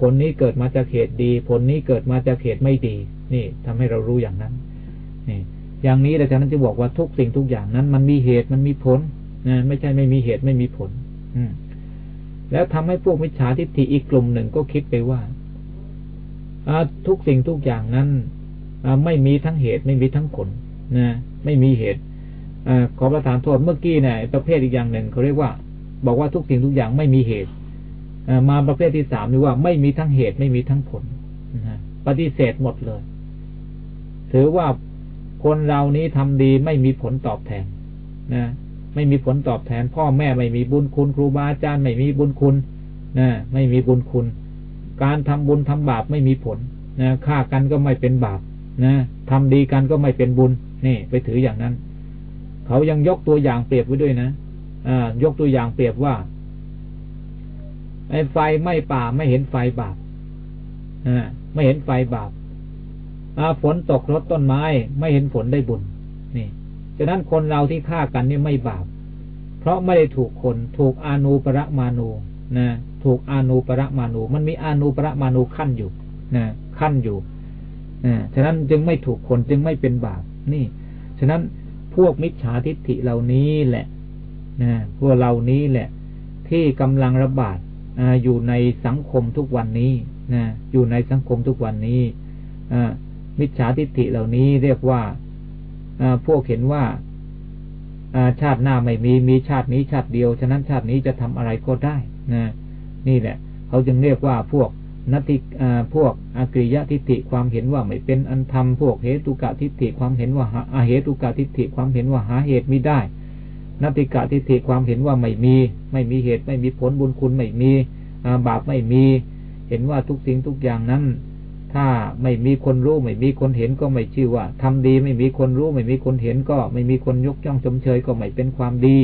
ผลนี้เกิดมาจากเหตุดี ผลนี้เกิดมาจากเหตุไม่ดี นี่ทำให้เรารู้อย่างนั้นนี่อย่างนี้แต่ฉะนั้นจะบอกว่าทุกสิ่งทุกอย่างนั้น มันมีเหตุมันมีผลนะไม่ใช่ไม่มีเหตุไม่มีผล อืแล้วทำให้พวกมิจฉาทิฏฐิอีกกลุ่มหนึ่งก็คิดไปว่าทุกสิ่งทุกอย่างนั้นไม่มีทั้งเหตุไม่มีทั้งผล นะไม่มีเหตุอขอประทานโทษเมื่อกี้เนี่ยประเภทอีกอย่างหนึ่งเขาเรียกว่า บอกว่าทุกสิ่งทุกอย่างไม่มีเหตุมาประเภทที่สามนี่ว่าไม่มีทั้งเหตุไม่มีทั้งผลปฏิเสธหมดเลย ถือว่าคนเรานี้ทำดีไม่มีผลตอบแทนนะไม่มีผลตอบแทน พ่อแม่ไม่มีบุญคุณครูบาอาจารย์ไม่มีบุญคุณนะไม่มีบุญคุณ การทำบุญทำบาปไม่มีผลนะฆ่ากันก็ไม่เป็นบาปนะทำดีกันก็ไม่เป็นบุญ นี่ ไปถืออย่างนั้น เขายังยกตัวอย่างเปรียบไว้ด้วยนะอ่ายกตัวอย่างเปรียบว่าไอ้ไฟไม่ป่าไม่เห็นไฟบาปอ่าไม่เห็นไฟบาปอาฝนตกรถต้นไม้ ไม่เห็นฝนได้บุญ นี่ฉะนั้นคนเราที่ฆ่ากันนี่ไม่บาป เพราะไม่ได้ถูกคนถูกอานูปรมานูนะถูกอานูปรมานู มันมีอานูปรมานูขั้นอยู่นะขั้นอยู่นะฉะนั้นจึงไม่ถูกคนจึงไม่เป็นบาป นี่ ฉะนั้นพวกมิจฉาทิฏฐิเหล่านี้แหละนะพวกเหล่านี้แหละ ที่กำลังระบาดออยู่ในสังคมทุกวันนี้นะอยู่ในสังคมทุกวันนี้มิจฉาทิฏฐิเหล่านี้เรียกว่าพวกเห็นว่าชาติหน้าไม่มีมีชาตินี้ชาติเดียว ฉะนั้นชาตินี้จะทำอะไรก็ได้นะนี่แหละ เขาจึงเรียกว่าพวก นัตติพวกอากริยะทิฏฐิความเห็นว่าไม่เป็นอันธรรมพวกเหตุกะทิฏฐิความเห็นว่าอาเหตุกะทิฏฐิความเห็นว่าหาเหตุไม่ได้นัตติกะทิฏฐิความเห็นว่าไม่มี ไม่มีเหตุไม่มีผลบุญคุณไม่มีบาปไม่มี เห็นว่าทุกสิ่งทุกอย่างนั้น ถ้าไม่มีคนรู้ไม่มีคนเห็นก็ไม่ชื่อว่าทำดีไม่มีคนรู้ไม่มีคนเห็นก็ ไม่มีคนยกย่องชมเชยก็ไม่เป็นความดี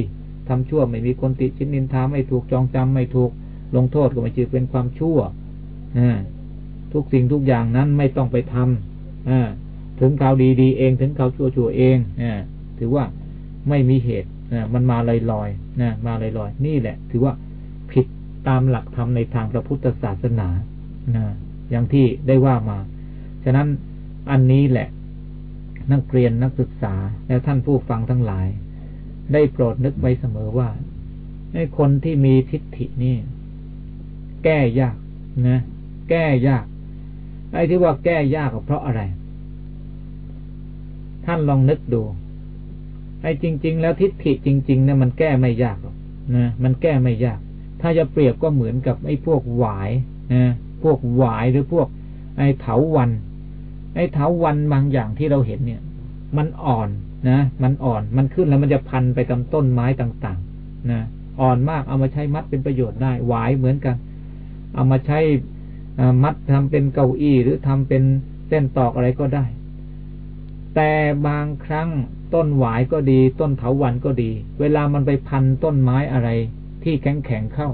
ทำชั่วไม่มีคนติชินนินทาไม่ถูกจองจำไม่ถูกลงโทษก็ไม่ชื่อเป็นความชั่ว ทุกสิ่งทุกอย่างนั้นไม่ต้องไปทำถึงเขาดีดีเองถึงเขาชั่วชั่วเองถือว่าไม่มีเหตุมันมาลอยลอยนะมาลอยลอยนี่แหละ ถือว่าผิดตามหลักธรรมในทางพระพุทธศาสนาอย่างที่ได้ว่ามา ฉะนั้นอันนี้แหละ นักเรียนนักศึกษาและท่านผู้ฟังทั้งหลาย ได้โปรดนึกไว้เสมอว่าไอ้คนที่มีทิฏฐินี่ แก้ยากนะ แก้ยาก ไอ้ที่ว่าแก้ยากก็เพราะอะไร ท่านลองนึกดู ไอ้จริง ๆ แล้วทิฏฐิจริงๆเนี่ยมันแก้ไม่ยากหรอกนะมันแก้ไม่ยาก ถ้าจะเปรียบก็เหมือนกับไอ้พวกหวายนะพวกหวายหรือพวก ไอ้เถาวัน ไอ้เถาวันบางอย่างที่เราเห็นเนี่ย มันอ่อนนะ มันอ่อนมันขึ้นแล้วมันจะพันไปกับต้นไม้ต่าง ๆ นะอ่อนมากเอามาใช้มัดเป็นประโยชน์ได้หวายเหมือนกัน เอามาใช้ มัดทำเป็นเก้าอี้หรือทำเป็นเส้นตอกอะไรก็ได้ แต่บางครั้งต้นหวายก็ดี ต้นเถาวันก็ดี เวลามันไปพันต้นไม้อะไร ที่แข็งแข็งเข้า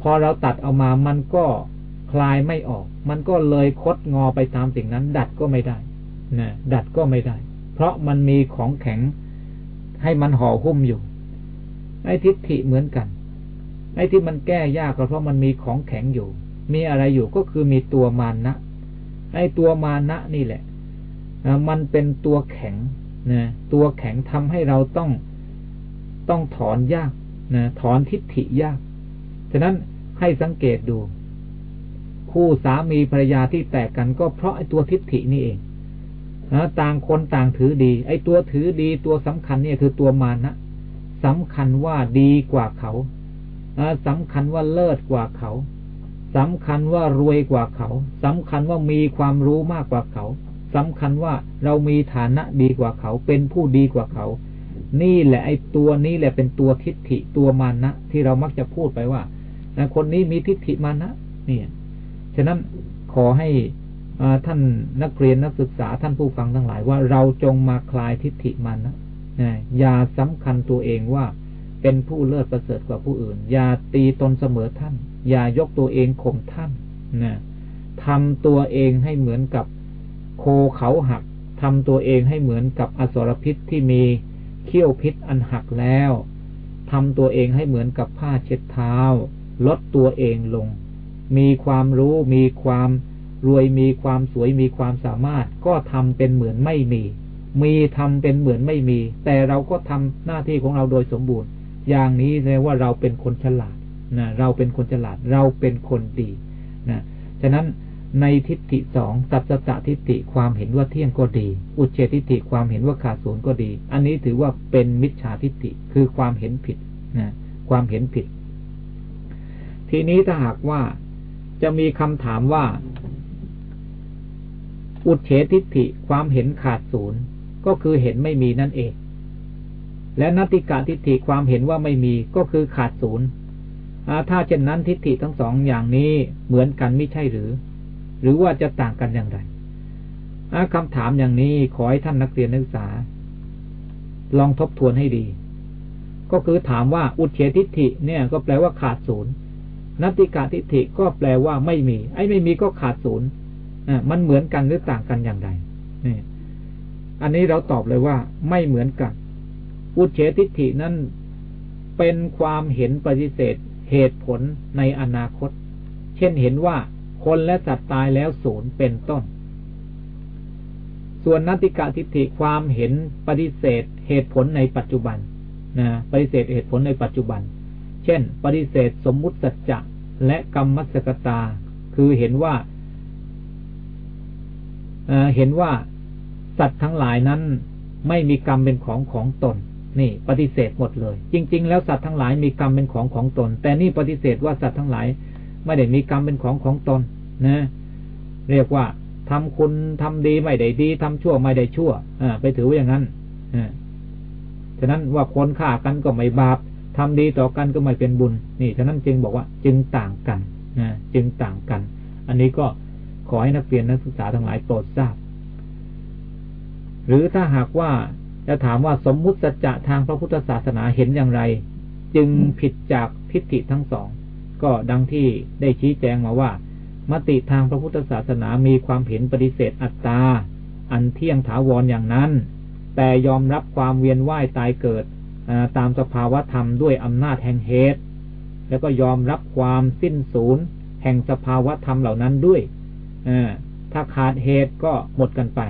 พอเราตัดเอามามันก็คลายไม่ออก มันก็เลยคดงอไปตามสิ่งนั้น ดัดก็ไม่ได้นะดัดก็ไม่ได้ เพราะมันมีของแข็งให้มันห่อหุ้มอยู่ไอ้ทิฏฐิเหมือนกันไอ้ที่มันแก้ยากก็เพราะมันมีของแข็งอยู่ มีอะไรอยู่ก็คือมีตัวมานะไอ้ตัวมานะนี่แหละมันเป็นตัวแข็งนะตัวแข็งทำให้เราต้องต้องถอนยากนะถอนทิฏฐิยากฉะนั้นให้สังเกตดู คู่สามีภรรยาที่แตกกันก็เพราะไอ้ตัวทิฏฐินี่เองนะต่างคนต่างถือดี ไอ้ตัวถือดีตัวสำคัญเนี่ยคือตัวมานะสำคัญว่าดีกว่าเขาสำคัญว่าเลิศกว่าเขา สำคัญว่ารวยกว่าเขาสำคัญว่ามีความรู้มากกว่าเขาสำคัญว่าเรามีฐานะดีกว่าเขา เป็นผู้ดีกว่าเขา นี่แหละไอ้ตัวนี้แหละเป็นตัวทิฏฐิตัวมานะ ที่เรามักจะพูดไปว่าคนนี้มีทิฏฐิมานะนี่ฉะนั้นขอให้ท่านนักเรียนนักศึกษาท่านผู้ฟังทั้งหลายว่าเราจงมาคลายทิฏฐิมานะอย่าสำคัญตัวเองว่า เป็นผู้เลิศประเสริฐกว่าผู้อื่น อย่าตีตนเสมอท่าน อย่ายกตัวเองข่มท่านนะทำตัวเองให้เหมือนกับโคเขาหักทำตัวเองให้เหมือนกับอสรพิษที่มีเขี้ยวพิษอันหักแล้วทำตัวเองให้เหมือนกับผ้าเช็ดเท้า ลดตัวเองลง มีความรู้มีความรวยมีความสวยมีความสามารถ ก็ทำเป็นเหมือนไม่มี มีทำเป็นเหมือนไม่มี แต่เราก็ทำหน้าที่ของเราโดยสมบูรณ์ อย่างนี้แสดงว่าเราเป็นคนฉลาดนะเราเป็นคนฉลาด เราเป็นคนดีนะฉะนั้นในทิฏฐิสองสัจจะทิฏฐิความเห็นว่าเที่ยงก็ดี อุเฉทิฏฐิความเห็นว่าขาดศูนย์ก็ดี อันนี้ถือว่าเป็นมิจฉาทิฏฐิคือความเห็นผิดนะความเห็นผิด ทีนี้ถ้าหากว่าจะมีคำถามว่า อุเฉทิฏฐิความเห็นขาดศูนย์ก็คือเห็นไม่มีนั่นเอง และนัตติกาทิฏฐิความเห็นว่าไม่มีก็คือขาดศูนย์ถ้าเช่นนั้นทิฏฐิทั้งสองอย่างนี้เหมือนกันไม่ใช่หรือ หรือว่าจะต่างกันอย่างไรคำถามอย่างนี้ขอให้ท่านนักเรียนนักศึกษา ลองทบทวนให้ดี ก็คือถามว่าอุเฉทิฏฐิเนี่ยก็แปลว่าขาดศูนย์นัตติกาทิฏฐิก็แปลว่าไม่มี ไอ้ไม่มีก็ขาดศูนย์มันเหมือนกันหรือต่างกันอย่างไรนี่อันนี้เราตอบเลยว่าไม่เหมือนกัน อุเฉทิฏฐินั้นเป็นความเห็นปฏิเสธเหตุผลในอนาคต เช่นเห็นว่าคนและสัตว์ตายแล้วศูนย์เป็นต้น ส่วนนัตติกาทิฏฐิความเห็นปฏิเสธเหตุผลในปัจจุบันนะปฏิเสธเหตุผลในปัจจุบัน เช่น ปฏิเสธสมมุติสัจจะและกรรมมัสกตา คือเห็นว่าเห็นว่าสัตว์ทั้งหลายนั้นไม่มีกรรมเป็นของของตน นี่ปฏิเสธหมดเลย จริง ๆ แล้วสัตว์ทั้งหลายมีกรรมเป็นของของตน แต่นี่ปฏิเสธว่าสัตว์ทั้งหลาย ไม่ได้มีกรรมเป็นของของตนนะเรียกว่าทำคุณทำดีไม่ได้ดีทำชั่วไม่ได้ชั่วอไปถือว่าอย่างนั้นอฉะนั้นว่าคนฆ่ากันก็ไม่บาปทำดีต่อกันก็ไม่เป็นบุญ นี่ฉะนั้นจึงบอกว่าจึงต่างกันนะจึงต่างกัน อันนี้ก็ขอให้นักเรียนนักศึกษาทั้งหลายโปรดทราบ หรือถ้าหากว่า จะถามว่าสมมุติสัจจะทางพระพุทธศาสนาเห็นอย่างไร จึงผิดจากทิฏฐิทั้งสอง ก็ดังที่ได้ชี้แจงมาว่า มติทางพระพุทธศาสนามีความเห็นปฏิเสธอัตตา อันเที่ยงถาวรอย่างนั้น แต่ยอมรับความเวียนว่ายตายเกิดตามสภาวะธรรมด้วยอำนาจแห่งเหตุ แล้วก็ยอมรับความสิ้นสูญแห่งสภาวะธรรมเหล่านั้นด้วยถ้าขาดเหตุก็หมดกันไป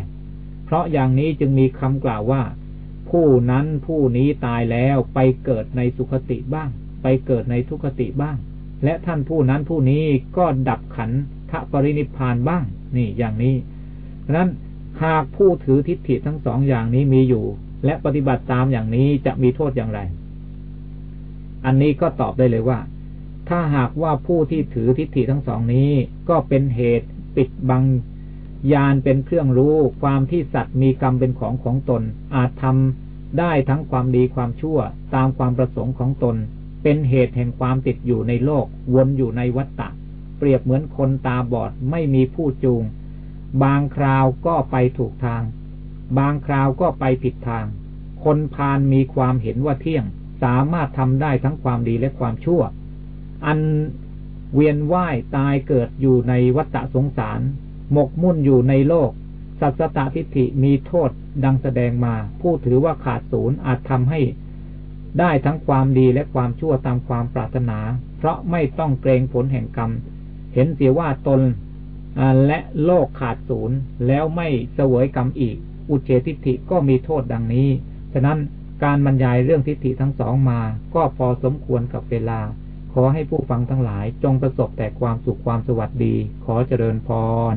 เพราะอย่างนี้จึงมีคำกล่าวว่า ผู้นั้นผู้นี้ตายแล้วไปเกิดในสุคติบ้าง ไปเกิดในทุคติบ้าง และท่านผู้นั้นผู้นี้ก็ดับขันธปรินิพานบ้าง นี่อย่างนี้ดังนั้นหากผู้ถือทิฏฐิทั้งสองอย่างนี้มีอยู่ และปฏิบัติตามอย่างนี้จะมีโทษอย่างไร อันนี้ก็ตอบได้เลยว่า ถ้าหากว่าผู้ที่ถือทิฏฐิทั้งสองนี้ ก็เป็นเหตุปิดบังยานเป็นเครื่องรู้ ความที่สัตว์มีกรรมเป็นของของตน อาจทำ ได้ทั้งความดีความชั่วตามความประสงค์ของตน เป็นเหตุแห่งความติดอยู่ในโลก วนอยู่ในวัฏฏะเปรียบเหมือนคนตาบอดไม่มีผู้จูง บางคราวก็ไปถูกทาง บางคราวก็ไปผิดทาง คนพาลมีความเห็นว่าเที่ยง สามารถทำได้ทั้งความดีและความชั่ว อันเวียนว่ายตายเกิดอยู่ในวัฏฏะสงสาร หมกมุ่นอยู่ในโลก สัสตทิฏฐิมีโทษดังแสดงมา ผู้ถือว่าขาดศูนย์อาจทำให้ได้ทั้งความดีและความชั่วตามความปรารถนา เพราะไม่ต้องเกรงผลแห่งกรรม เห็นเสียว่าตนและโลกขาดศูนย์แล้วไม่เสวยกรรมอีก อุเฉทิฏฐิก็มีโทษดังนี้ ฉะนั้นการบรรยายเรื่องทิฏฐิทั้งสองมา ก็พอสมควรกับเวลา ขอให้ผู้ฟังทั้งหลายจงประสบแต่ความสุขความสวัสดี ขอเจริญพร